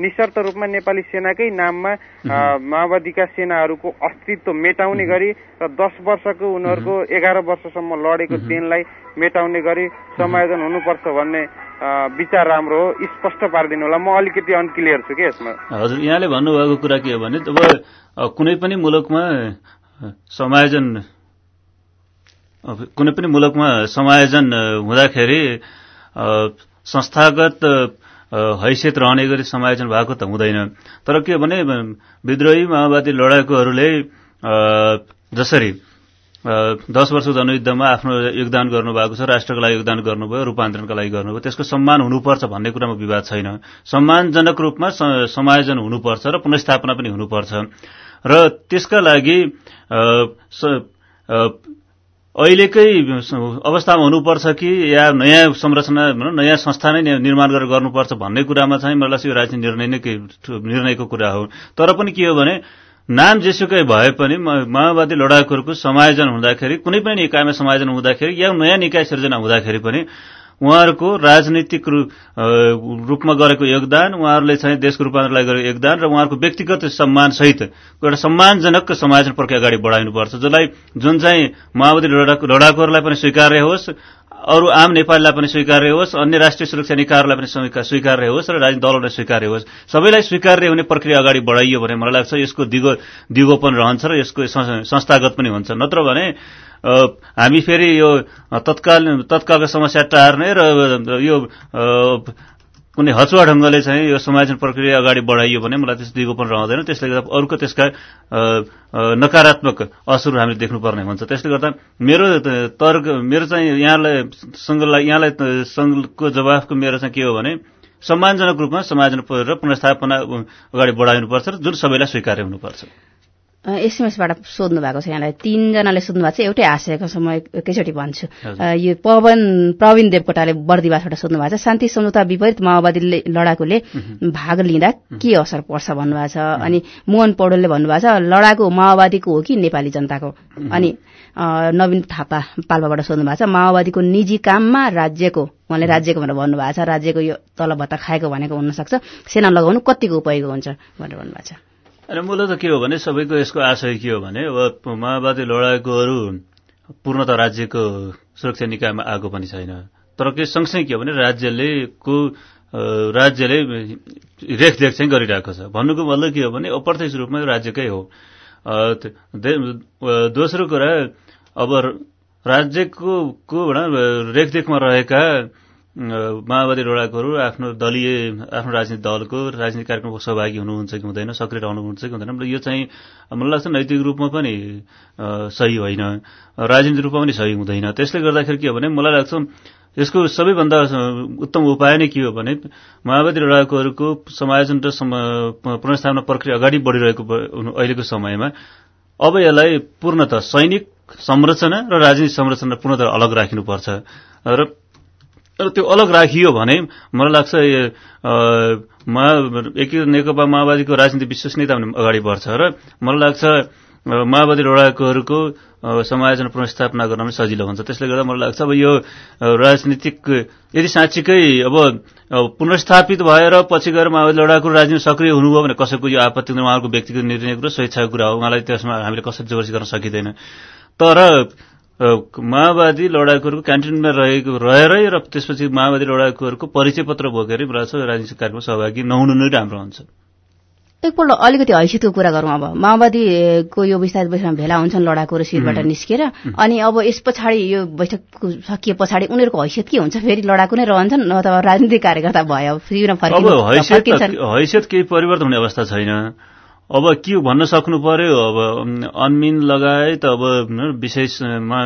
निशर्त रूपमा नेपाली सेनाकै नाममा माओवादीका सेनाहरूको अस्तित्व मेटाउने गरी र दस वर्षको उनीहरूको एघार वर्षसम्म लडेको देनलाई मेटाउने गरी समायोजन हुनुपर्छ भन्ने विचार राम्रो हो। स्पष्ट पारिदिनु होला। म अलिकति अनक्लियर छु कि यसमा। हजुर यहाँले भन्नुभएको कुरा के हो भने अब कुनै पनि मुलुकमा समायोजन कुनै पनि मुलुकमा समायोजन हुँदाखेरि संस्थागत हैसियत रहने गरी समायोजन भएको त हुँदैन। तर के भने विद्रोही माओवादी लडाकुहरूले जसरी दस वर्ष जनयुद्धमा आफ्नो योगदान गर्नुभएको छ राष्ट्रको लागि योगदान गर्नुभयो रूपान्तरणका लागि गर्नुभयो। त्यसको सम्मान हुनुपर्छ भन्ने कुरामा विवाद छैन। सम्मानजनक रूपमा समायोजन हुनुपर्छ र पुनस्थापना पनि हुनुपर्छ। र त्यसका लागि अहिलेकै अवस्थामा हुनुपर्छ कि या नयाँ संरचना नयाँ संस्था नै निर्माण गरेर गर्नुपर्छ भन्ने कुरामा चाहिँ मलाई यो राजनीतिक निर्णय नै निर्णयको कुरा हो। तर पनि के हो भने नाम जेसुकै भए पनि माओवादी लडाकुहरूको समायोजन हुँदाखेरि कुनै पनि निकायमा समायोजन हुँदाखेरि या नयाँ निकाय सिर्जना हुँदाखेरि पनि उहाँहरूको राजनीतिक रूपमा गरेको योगदान उहाँहरूले चाहिँ देशको रूपान्तरणलाई गरेको योगदान र उहाँहरूको व्यक्तिगत सम्मान सहित एउटा सम्मानजनक समायोजन प्रक्रिया अगाडि बढाउनुपर्छ जसलाई जुन चाहिँ माओवादी लडाकुहरूलाई पनि स्वीकार्य होस् अरू आम नेपालीलाई पनि स्वीकार्य होस् अन्य राष्ट्रिय सुरक्षा निकायहरूलाई पनि स्वीकार्य होस् र राजनीतिक दलहरूलाई स्वीकार्य होस्। सबैलाई स्वीकार्य हुने प्रक्रिया अगाडि बढाइयो भने मलाई लाग्छ यसको दिगो दिगो पनि रहन्छ र यसको संस्थागत पनि हुन्छ। नत्र भने हामी फेरि यो तत्काल तत्कालको समस्या टार्ने र यो कुनै हचुवा ढंगले चाहिँ यो समायोजन प्रक्रिया अगाडि बढाइयो भने मलाई त्यस दिगो पनि रहँदैन। त्यसले गर्दा अरूको त्यसका नकारात्मक असर हामीले देख्नुपर्ने हुन्छ। त्यसले गर्दा मेरो तर्क मेरो चाहिँ यहाँलाई संघलाई यहाँलाई संघको जवाफको मेरो चाहिँ के हो भने सम्मानजनक रूपमा समायोजन र पुनस्थापना अगाडि बढाउनुपर्छ र जुन सबैलाई स्वीकार्य हुनुपर्छ। एसएमएसबाट सोध्नु भएको छ यहाँलाई। तीनजनाले सोध्नु भएको छ एउटै आशयको छ म एकैचोटि भन्छु। यो पवन प्रवीण देवकोटाले बर्दिवासबाट सोध्नु भएको छ। शान्ति सम्झौता विपरीत माओवादीले लडाकुले भाग लिँदा के असर पर्छ भन्नुभएको छ? अनि मोहन पौडेलले भन्नुभएको छ लडाकु माओवादीको हो कि नेपाली जनताको? अनि नवीन थापा पाल्पाबाट सोध्नु भएको छ माओवादीको निजी काममा राज्यको उहाँले राज्यको भनेर भन्नुभएको छ राज्यको यो तलब भत्ता खाएको भनेको हुनसक्छ। सेना लगाउनु कतिको उपयोग हुन्छ भनेर भन्नुभएको छ। र मूलत के हो भने सबैको यसको आशय के हो भने अब माओवादी लडाकुहरू पूर्णत राज्यको सुरक्षा निकायमा आएको पनि छैन। तर के सँगसँगै के हो भने राज्यले को राज्यले रेखदेख चाहिँ गरिरहेको छ। भन्नुको मतलब के हो भने अप्रत्यक्ष रूपमा राज्यकै हो। दोस्रो कुरा अब राज्यको को रेखदेखमा रहेका माओवादी लडाकुहरू आफ्नो दलीय आफ्नो राजनीतिक दलको राजनीतिक कार्यक्रमको सहभागी हुनुहुन्छ कि हुँदैन सक्रिय रहनुहुन्छ कि हुँदैन यो चाहिँ मलाई लाग्छ नैतिक रूपमा पनि सही होइन। राजनीतिक रूपमा पनि सही हुँदैन। त्यसले गर्दाखेरि के हो भने मलाई लाग्छ यसको सबैभन्दा उत्तम उपाय नै के हो भने माओवादी लडाकुहरूको समायोजन र पुनर्स्थापना प्रक्रिया अगाडि बढिरहेको अहिलेको समयमा। अब यसलाई पूर्णत सैनिक संरचना र राजनीतिक संरचना पूर्णत अलग राखिनुपर्छ। र तर त्यो अलग राखियो भने मलाई लाग्छ मा नेकपा माओवादीको राजनीति विश्वसनीयता अगाडि बढ्छ र मलाई लाग्छ माओवादी लडाकुहरूको समायोजन पुनस्थापना गर्न पनि सजिलो हुन्छ। त्यसले गर्दा मलाई लाग्छ अब यो राजनीतिक यदि साँच्चीकै अब पुनस्थापित भएर पछि गएर माओवादी लडाकु राजनीति सक्रिय हुनुभयो भने कसैको यो आपत्ति उहाँहरूको व्यक्तिगत निर्णय कुरो स्वेच्छाको कुरा हो। उहाँलाई त्यसमा हामीले कसरी जबरसी गर्न सकिँदैन। तर माओवादी लडाकुहरूको क्यान्टिनमा रहेको रहेरै र त्यसपछि माओवादी लडाकुहरूको परिचय पत्र बोकेरै राजनीतिक कार्यक्रममा सहभागी नहुनु नै राम्रो हुन्छ। एकपल्ट अलिकति हैसियतको कुरा गरौँ अब। माओवादीको यो विस्तारित बैठकमा भेला हुन्छन् लडाकुहरू शिरबाट निस्केर। अनि अब यस पछाडि यो बैठक सकिए पछाडि उनीहरूको हैसियत के हुन्छ? फेरि लडाकु नै रहन्छन् अथवा राजनीतिक कार्यकर्ता भयो हैसियत केही परिवर्तन हुने अवस्था छैन। अब के भन्न सक्नु पर्यो? अब अनमिन लगायत अब विशेषमा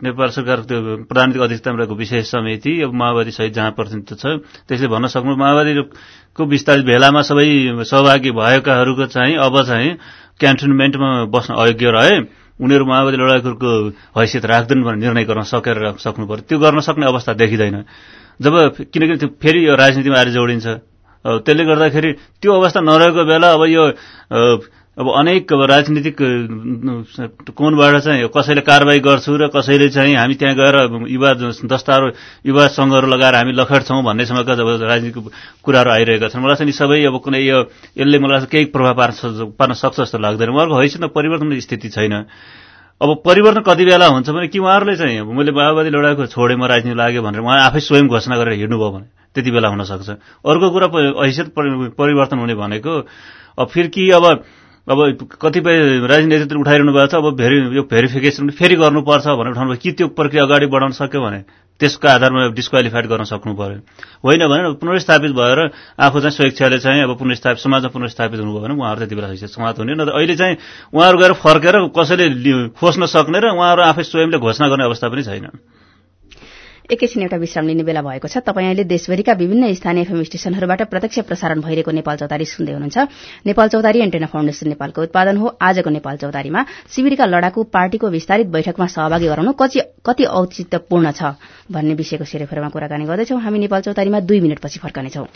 नेपाल सरकार त्यो प्रधानमन्त्री अध्यक्षतामा रहेको विशेष समिति अब माओवादी सहित जहाँ प्रतिनिधित्व छ त्यसले भन्न सक्नु माओवादीको विस्तारित भेलामा सबै सहभागी भएकाहरूको चाहिँ अब चाहिँ क्यान्टोनमेन्टमा बस्न अयोग्य रहे। उनीहरू माओवादी लडाकुहरूको हैसियत राख्दैन भनेर निर्णय गर्न सकेर सक्नु पर्यो। त्यो गर्न सक्ने अवस्था देखिँदैन। जब किनकि त्यो फेरि यो राजनीतिमा आएर जोडिन्छ। त्यसले गर्दाखेरि त्यो अवस्था नरहेको बेला अब यो अब अनेक राजनीतिक कोणबाट चाहिँ कसैले कारवाही गर्छु र कसैले चाहिँ हामी त्यहाँ गएर युवा दस्ताहरू युवा सङ्घहरू लगाएर हामी लखेट्छौँ भन्नेसम्मका जब राजनीतिक कुराहरू आइरहेका छन्। मलाई चाहिँ सबै अब कुनै यो यसले मलाई केही प्रभाव पार्न पार्न सक्छ जस्तो लाग्दैन। उहाँहरूको हैसियतमा परिवर्तन स्थिति छैन। अब परिवर्तन कति बेला हुन्छ भने कि उहाँहरूले चाहिँ मैले माओवादी लडाएको छोडेँ म राजनीति लाग्यो भनेर उहाँ आफै स्वयं घोषणा गरेर हिँड्नुभयो भने। त्यति बेला हुन सक्छ। अर्को कुरा हैसियत परिवर्तन हुने भनेको अब फेरि कि अब अब कतिपय राजनीति उठाइरहनु भएको छ अब भेरि यो भेरिफिकेसन फेरि गर्नुपर्छ भनेर उठाउनु कि त्यो प्रक्रिया अगाडि बढाउन सक्यो भने त्यसको आधारमा डिस्क्वालिफाइड गर्न सक्नु पर्यो। होइन भने पुनर्स्थापित भएर आफू चाहिँ स्वेच्छाले चाहिँ अब पुनर्स्थापित समाजमा पुनर्स्थापित हुनुभयो भने उहाँहरू त्यति बेला हैसियत समाप्त हुने। न अहिले चाहिँ उहाँहरू गएर फर्केर कसैले खोज्न सक्ने र उहाँहरू आफै स्वयंले घोषणा गर्ने अवस्था पनि छैन। एकैछिन एउटा विश्राम लिने बेला भएको छ। तपाईँ अहिले देशभरिका विभिन्न स्थानीय एफएम स्टेशनहरूबाट प्रत्यक्ष प्रसारण भइरहेको नेपाल चौतारी सुन्दै हुनुहुन्छ। नेपाल चौतारी एन्टेना फाउन्डेशन नेपालको उत्पादन हो। आजको नेपाल चौतारीमा शिविरका लडाकु पार्टीको विस्तारित बैठकमा सहभागी गराउनु कति औचित्यपूर्ण छ भन्ने विषयको सेरेफेरमा कुराकानी गर्दैछौ। हामी नेपाल चौतारीमा दुई मिनटपछि फर्कनेछौं।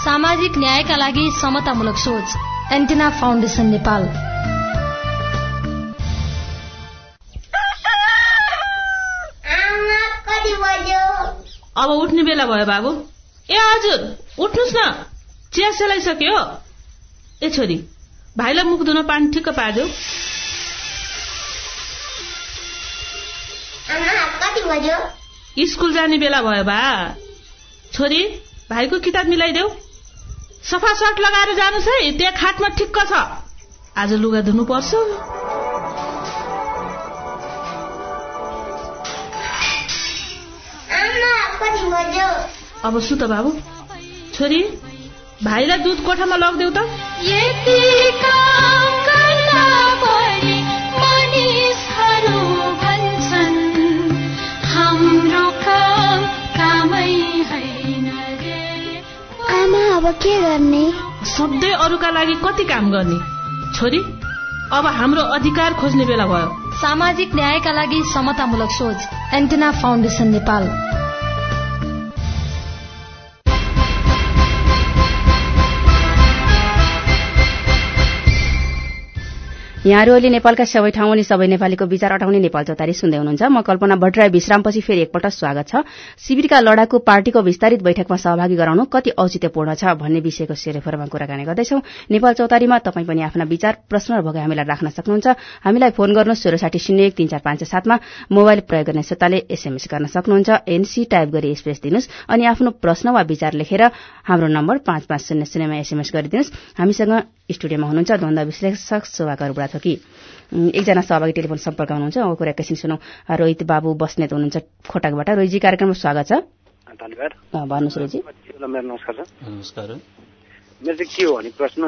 सामाजिक न्यायका लागि समतामूलक सोच। Antenna Foundation Nepal. अब उठ्ने बेला भयो बाबु। ए हजुर उठ्नुहोस् न। चिया सेलाइसक्यो। ए छोरी भाइलाई मुख धुन पानी ठिक्क पारिदेऊ। स्कुल जाने बेला भयो बा। छोरी भाइको किताब मिलाइदेऊ। सफा सर्ट लगाएर जानुहोस् है। त्यहाँ खाटमा ठिक्क छ। आज लुगा धुनु पर्छ। अब सुत बाबु। छोरी भाइलाई दुध कोठामा लगिदेऊ त। अब के गर्ने? सधैँ अरूका लागि कति काम गर्ने? छोरी अब हाम्रो अधिकार खोज्ने बेला भयो। सामाजिक न्यायका लागि समतामूलक सोच। Antenna Foundation Nepal. यहाँहरू अहिले नेपालका सबै ठाउँ अनि सबै नेपालीको विचार अटाउने नेपाल चौतारी सुन्दै हुनुहुन्छ। म कल्पना भट्टराई विश्रामपछि फेरि एकपल्ट स्वागत छ। शिविरका लडाकु पार्टीको विस्तारित बैठकमा सहभागी गराउनु कति औचित्यपूर्ण छ भन्ने विषयको सेरेफरमा कुराकानी गर्दैछौ। नेपाल चौतारीमा तपाईँ पनि आफ्ना विचार प्रश्न र हामीलाई राख्न सक्नुहुन्छ। हामीलाई फोन गर्नु सोह्र साठी शून्य एक तीन चार पाँच सातमा मोबाइल प्रयोग गर्ने श्रोताले एसएमएस गर्न सक्नुहुन्छ। एनसी टाइप गरी स्पेस दिनुहोस् अनि आफ्नो प्रश्न वा विचार लेखेर हाम्रो नम्बर पाँच पाँच शून्य शून्यमा एसएमएस गरिदिनुहोस्। हामीसँग स्टुडियोमा हुनुहुन्छ। द्वन्द विश्लेषक शोभाकर बुढाथोकी एकजना सहभागी टेलिफोन सम्पर्क हुनुहुन्छ। उहाँको कुरा एकैछिन सुनौ। रोहित बाबु बस्नेत हुनुहुन्छ खोटाकबाट रोहितजी कार्यक्रममा स्वागत छ। धन्यवाद। भन्नुहोस् रोहितजी। मेरो नमस्कार छ नमस्कार। मेरो चाहिँ के हो भने प्रश्न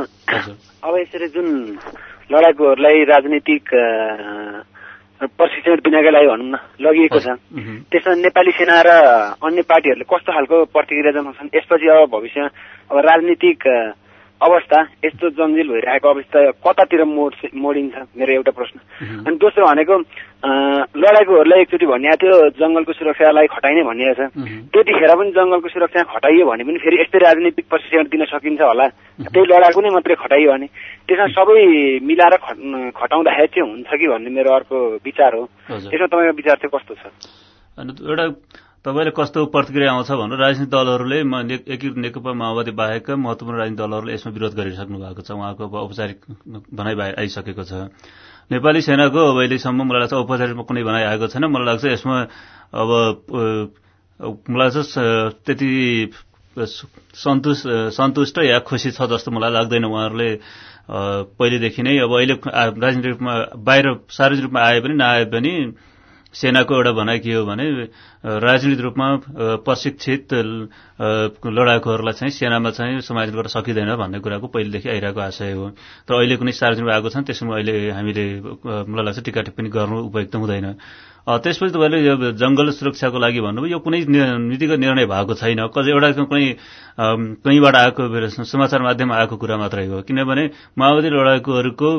अब यसरी जुन लडाकुहरूलाई राजनीतिक प्रशिक्षण दिनका लागि भनौँ न लगिएको छ त्यसमा नेपाली सेना र अन्य पार्टीहरूले कस्तो खालको प्रतिक्रिया जनाउँछन् यसपछि अब भविष्य अब राजनीतिक अवस्था यस्तो जन्जिल भइरहेको अवस्था कतातिर मोड मोडिन्छ मेरो एउटा प्रश्न। अनि दोस्रो भनेको लडाकुहरूलाई एकचोटि भनिएको थियो जङ्गलको सुरक्षालाई खटाइने भनिएको छ। त्यतिखेर पनि जङ्गलको सुरक्षा खटाइयो भने पनि फेरि यस्तै राजनीतिक प्रशिक्षण दिन सकिन्छ होला। त्यही लडाकु नै मात्रै खटाइयो भने। त्यसमा सबै मिलाएर खटाउँदाखेरि चाहिँ हुन्छ कि भन्ने मेरो अर्को विचार हो। त्यसमा तपाईँको विचार चाहिँ कस्तो छ? एउटा तपाईँले कस्तो प्रतिक्रिया आउँछ भनेर राजनीतिक दलहरूले एकीकृत नेकपा माओवादी बाहेकका महत्वपूर्ण राजनीतिक दलहरूले यसमा विरोध गरिसक्नु भएको छ। उहाँको अब औपचारिक भनाइ आइसकेको छ। नेपाली सेनाको अब अहिलेसम्म मलाई लाग्छ औपचारिक कुनै भनाइ आएको छैन। मलाई लाग्छ यसमा अब मलाई लाग्छ त्यति सन्तुष्ट सन्तुष्ट या खुसी छ जस्तो मलाई लाग्दैन उहाँहरूले पहिलेदेखि नै। अब अहिले राजनीतिक रूपमा बाहिर सार्वजनिक रूपमा आए पनि नआए पनि सेनाको एउटा भनाइ के हो भने राजनीतिक रूपमा प्रशिक्षित लडाकुहरूलाई चाहिँ सेनामा चाहिँ समायोजन गर्न सकिँदैन भन्ने कुराको पहिलेदेखि आइरहेको आशय हो। तर अहिले कुनै सार्वजनिक आएको छ त्यसमा अहिले हामीले मलाई लाग्छ टिका टिप्पणी गर्नु उपयुक्त हुँदैन। त्यसपछि तपाईँले यो जंगल सुरक्षाको लागि भन्नुभयो यो कुनै नीतिगत निर्णय भएको छैन। एउटा कुनै कहीँबाट आएको समाचार माध्यममा आएको कुरा मात्रै हो। किनभने माओवादी लडाकुहरूको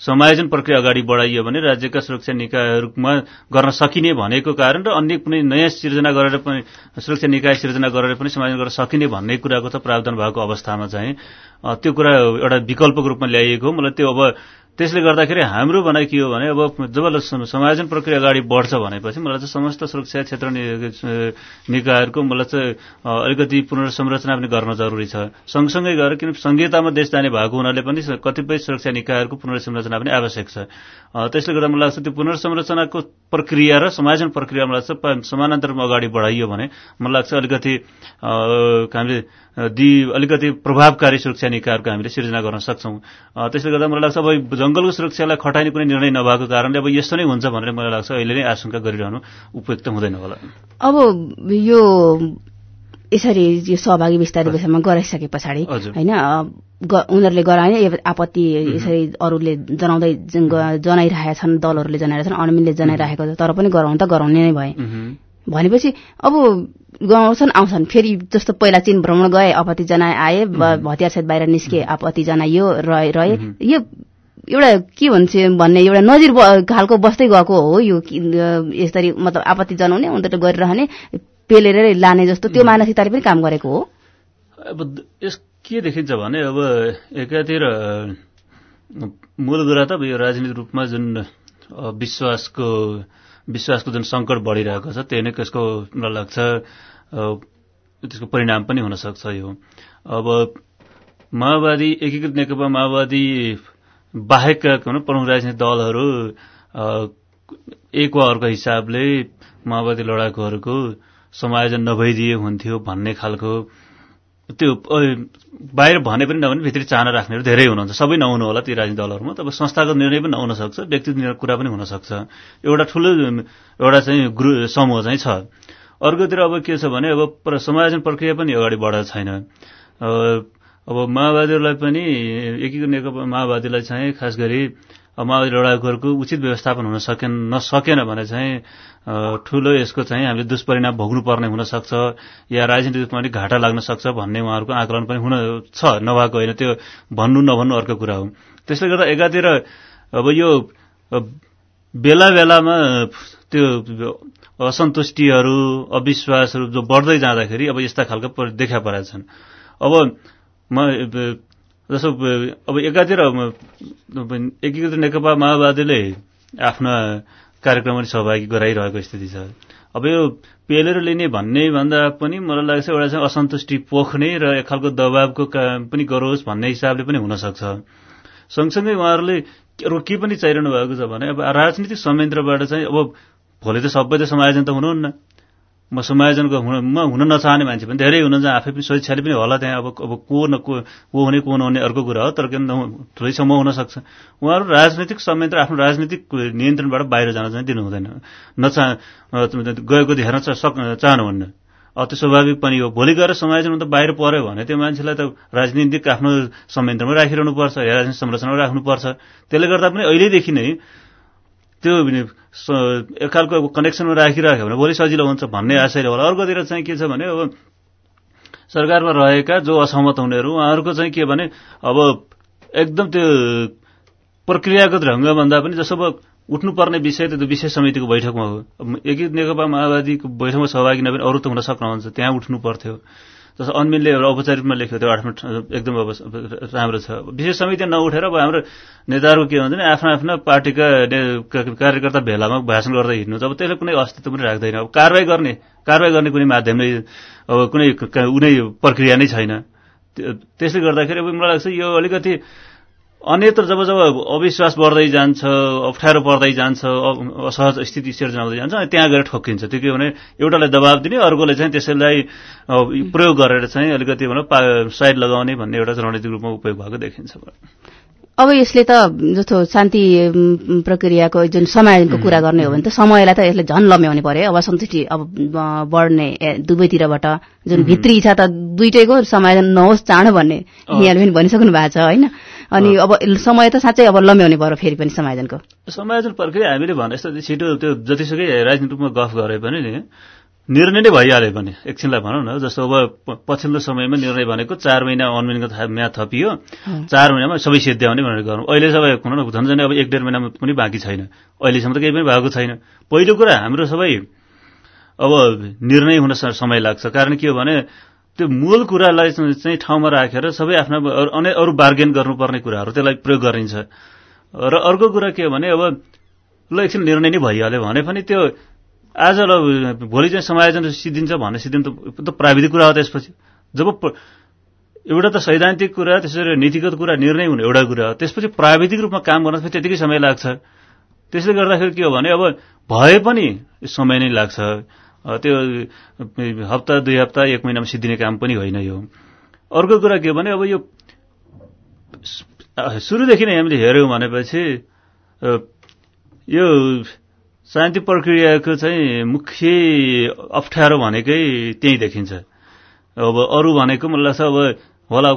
समायोजन प्रक्रिया अगाडि बढाइयो भने राज्यका सुरक्षा निकायहरूमा गर्न सकिने भनेको कारण र अन्य कुनै नयाँ सिर्जना गरेर पनि सुरक्षा निकाय सिर्जना गरेर पनि समायोजन गर्न सकिने भन्ने कुराको त प्रावधान भएको अवस्थामा चाहिँ त्यो कुरा एउटा विकल्पको रूपमा ल्याइएको हो। मलाई त्यो अब त्यसले गर्दाखेरि हाम्रो भनाइ के हो भने अब जब समायोजन प्रक्रिया अगाडि बढ्छ भनेपछि मलाई चाहिँ समस्त सुरक्षा क्षेत्र निकायहरूको मलाई चाहिँ अलिकति पुनर्संरचना पनि गर्न जरुरी छ। सँगसँगै गएर किन संहितामा देश जाने भएको हुनाले पनि कतिपय सुरक्षा निकायहरूको पुनर्संरचना पनि आवश्यक छ। त्यसले गर्दा मलाई लाग्छ त्यो पुनर्संरचनाको प्रक्रिया र समायोजन प्रक्रिया मलाई लाग्छ समानान्तरमा अगाडि बढाइयो भने मलाई लाग्छ अलिकति हामीले दि अलिकति प्रभावकारी सुरक्षा निकायहरूको हामीले सिर्जना गर्न सक्छौँ। त्यसले गर्दा मलाई लाग्छ अब जंगलको सुरक्षालाई खटाइने कुनै निर्णय नभएको कारणले अब यस्तो नै हुन्छ भनेर मलाई लाग्छ। अहिले नै आशंका गरिरहनु उपयुक्त हुँदैन होला। अब यो यसरी यो सहभागी विस्तारित विषयमा गराइसके पछाडि होइन उनीहरूले गराएन आपत्ति यसरी अरूले जनाउँदै जनाइरहेका छन् दलहरूले जनाइरहेका छन् अनमिनले जनाइरहेको तर पनि गराउनु त गराउने नै भए। भनेपछि अब गाउँछन् आउँछन्। फेरि जस्तो पहिला चीन भ्रमण गए आपत्ति जनाए आए हतियार सहित बाहिर निस्के आपत्ति जनाइयो रहे रहे। यो एउटा के भन्छ भन्ने एउटा नजिर खालको बस्दै गएको हो यो यसरी मतलब आपत्ति जनाउने उनीहरू गरिरहने पेलेर लाने जस्तो त्यो मानसिकताले पनि काम गरेको हो। अब यस के देखिन्छ भने अब एकातिर मूल कुरा त अब यो राजनीतिक रूपमा जुन विश्वासको विश्वासको जुन सङ्कट बढिरहेको छ त्यही नै त्यसको मलाई लाग्छ त्यसको परिणाम पनि हुनसक्छ यो। अब माओवादी एकीकृत नेकपा माओवादी बाहेकका प्रमुख राजनीतिक दलहरू एक वा अर्को हिसाबले माओवादी लडाकुहरूको समायोजन नभइदिए हुन्थ्यो भन्ने खालको त्यो बाहिर भने पनि नभने भित्री चाहना राख्नेहरू धेरै हुनुहुन्छ। सबै नहुनु होला ती राजनीतिक दलहरूमा तब संस्थागत निर्णय पनि नहुन सक्छ व्यक्तिगत कुरा पनि हुनसक्छ एउटा ठुलो एउटा चाहिँ ग्रु समूह चाहिँ छ। अर्कोतिर अब के छ भने अब समायोजन प्रक्रिया पनि अगाडि बढेको छैन। अब माओवादीहरूलाई पनि एकीकृत नेकपा माओवादीलाई चाहिँ खास गरी माओवादी लडाकुहरूको उचित व्यवस्थापन हुन सकेन नसकेन भने चाहिँ ठूलो यसको चाहिँ हामीले दुष्परिणाम भोग्नुपर्ने हुनसक्छ या राजनीतिक पनि घाटा लाग्न सक्छ भन्ने उहाँहरूको आकलन पनि हुन छ नभएको होइन त्यो भन्नु नभन्नु अर्को कुरा हो। त्यसले गर्दा एकातिर अब यो बेला बेलामा त्यो असन्तुष्टिहरू अविश्वासहरू जो बढ्दै जाँदाखेरि अब यस्ता खालको देखा परेका छन्। अब जस्तो अब एकातिर एकीकृत नेकपा माओवादीले आफ्ना कार्यक्रममा सहभागी गराइरहेको स्थिति छ। अब यो पेलेर लिने भन्ने भन्दा पनि मलाई लाग्छ एउटा चाहिँ असन्तुष्टि पोख्ने र एक खालको दबावको काम पनि गरोस् भन्ने हिसाबले पनि हुनसक्छ। सँगसँगै उहाँहरूले के पनि चाहिरहनु भएको छ भने अब राजनीतिक संयन्त्रबाट चाहिँ अब भोलि त सबै त समायोजन त हुनुहुन्न। म समायोजनको हुन म हुन नचाहने मान्छे पनि धेरै हुनुहुन्छ आफै पनि स्वेच्छाले पनि होला त्यहाँ। अब अब को न को को हुने को नहुने अर्को कुरा हो तर ठुलै समूह हुनसक्छ। उहाँहरू राजनीतिक संयन्त्र आफ्नो राजनीतिक नियन्त्रणबाट बाहिर जान चाहिँ दिनु हुँदैन। नचा गएको हेर्न चाहनुहुन्न। त्यो स्वाभाविक पनि हो। भोलि गएर समायोजन त बाहिर पर्यो भने त्यो मान्छेलाई त राजनीतिक आफ्नो संयन्त्रमा राखिरहनुपर्छ राजनीतिक संरचनामा राख्नुपर्छ। त्यसले गर्दा पनि अहिलेदेखि नै त्यो एक खालको कनेक्सनमा राखिराख्यो भने भोलि सजिलो हुन्छ भन्ने आशयले होला। अर्कोतिर चाहिँ के छ भने अब सरकारमा रहेका जो असहमत हुनेहरू उहाँहरूको चाहिँ के भने अब एकदम त्यो प्रक्रियागत ढङ्गभन्दा पनि जसो उठ्नुपर्ने विषय त त्यो विशेष समितिको बैठकमा हो। एकीकृत नेकपा माओवादीको बैठकमा सहभागी नभए अरू त हुन सक्नुहुन्छ त्यहाँ उठ्नु पर्थ्यो। जस्तो अन्मिनले एउटा औपचारिक रूपमा लेख्यो त्यो मिनट एकदम अब राम्रो छ। विशेष समिति नउठेर अब हाम्रो नेताहरू के भन्छ भने आफ्ना आफ्ना पार्टीका कार्यकर्ता भेलामा भाषण गर्दै हिँड्नु अब त्यसले कुनै अस्तित्व पनि राख्दैन। अब कारवाही गर्ने कारवाही गर्ने कुनै माध्यम नै अब कुनै कुनै प्रक्रिया नै छैन। त्यसले गर्दाखेरि अब मलाई लाग्छ यो अलिकति अन्यत्र जब जब अविश्वास बढ्दै जान्छ अप्ठ्यारो पर्दै जान्छ असहज स्थिति सिर्जना हुँदै जान्छ अनि त्यहाँ गएर ठोकिन्छ त्यो के भने एउटालाई दबाब दिने अर्कोले चाहिँ त्यसैलाई प्रयोग गरेर चाहिँ अलिकति भनौँ साइड लगाउने भन्ने एउटा रणनीतिक रूपमा उपयोग भएको देखिन्छ। अब यसले त जस्तो शान्ति प्रक्रियाको जुन समायोजनको कुरा गर्ने हो भने त समयलाई त यसले झन् लम्ब्याउने पर्यो अब सन्तुष्टि अब बढ्ने दुवैतिरबाट जुन भित्री इच्छा त दुइटैको समायोजन नहोस् चाँडो भन्ने यहाँले पनि भनिसक्नु भएको छ होइन? अनि अब समय त साँच्चै अब लम्ब्याउने पर्यो फेरि पनि समायोजनको। समायोजन प्रक्रिया हामीले भने जस्तो छिटो त्यो जतिसुकै राजनीतिक रूपमा गफ गरे पनि नि निर्णय नै भइहाल्यो भने एकछिनलाई भनौँ न जस्तो अब पछिल्लो समयमा निर्णय भनेको चार महिना अनमिनको म्याद थपियो। चार महिनामा सबै सिद्ध्याउने भनेर गरौँ। अहिले सबै भनौँ न झन् झन् अब एक डेढ महिनामा पनि बाँकी छैन। अहिलेसम्म त केही पनि भएको छैन। पहिलो कुरा हाम्रो सबै अब निर्णय हुन समय लाग्छ। कारण के हो भने त्यो मूल कुरालाई चाहिँ ठाउँमा राखेर सबै आफ्ना अन्य अरू बार्गेन गर्नुपर्ने कुराहरू त्यसलाई प्रयोग गरिन्छ। र अर्को कुरा के हो भने अब ल एकछिन निर्णय नै भइहाल्यो भने पनि त्यो आज ल भोलि चाहिँ समायोजन सिद्धिन्छ भन्ने सिद्धिन्छ त प्राविधिक कुरा हो त्यसपछि। जब एउटा त सैद्धान्तिक कुरा त्यसरी नीतिगत कुरा निर्णय हुने एउटा कुरा हो त्यसपछि प्राविधिक रूपमा काम गर्न त्यतिकै समय लाग्छ। त्यसले गर्दाखेरि के हो भने अब भए पनि समय नै लाग्छ। त्यो हप्ता दुई हप्ता एक महिनामा सिद्धिने काम पनि होइन यो। अर्को कुरा के भने अब यो सुरुदेखि नै हामीले हेऱ्यौँ भनेपछि यो शान्ति प्रक्रियाको चाहिँ मुख्य अप्ठ्यारो भनेकै त्यही देखिन्छ। अब अरू भनेको मलाई लाग्छ अब होला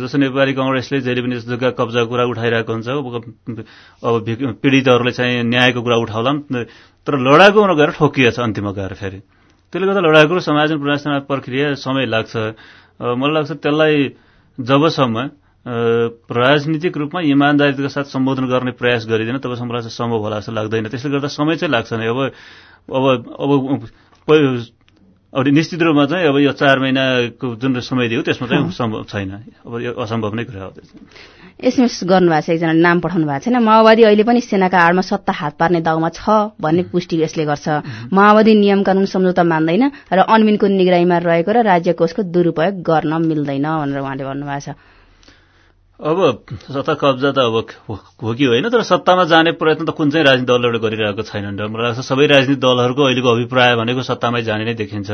जस्तो नेपाली कङ्ग्रेसले जहिले पनि जग्गा कब्जा कुरा उठाइरहेको हुन्छ अब पीडितहरूले चाहिँ न्यायको कुरा उठाउला तर लडाकु गएर ठोकिएछ अन्तिममा गएर फेरि। त्यसले गर्दा लडाकु समाजन पुनर्स्थापना प्रक्रिया समय लाग्छ। मलाई लाग्छ त्यसलाई जबसम्म राजनीतिक रूपमा इमान्दारीका साथ सम्बोधन गर्ने प्रयास गरिँदैन तबसम्म सम्भव होला जस्तो लाग्दैन। त्यसले गर्दा समय चाहिँ लाग्छ नै। अब अब अब अब निश्चित रूपमा चाहिँ अब यो चार महिनाको जुन समय दियो त्यसमा चाहिँ सम्भव छैन। अब यो असम्भव नै कुरा हो एसएमएस गर्नुभएको छ एकजना नाम पठाउनु भएको छैन। माओवादी अहिले पनि सेनाका आडमा सत्ता हात पार्ने दाउमा छ भन्ने पुष्टि यसले गर्छ। माओवादी नियम कानून सम्झौता मान्दैन र अनमिनको निगरानीमा रहेको र राज्य कोषको दुरूपयोग गर्न मिल्दैन भनेर उहाँले भन्नुभएको छ। अब सत्ता कब्जा त अब हो कि होइन? तर सत्तामा जाने प्रयत्न त कुन चाहिँ राजनीतिक दलहरूले गरिरहेको छैनन् र मलाई लाग्छ सबै राजनीतिक दलहरूको अहिलेको अभिप्राय भनेको सत्तामै जाने नै देखिन्छ।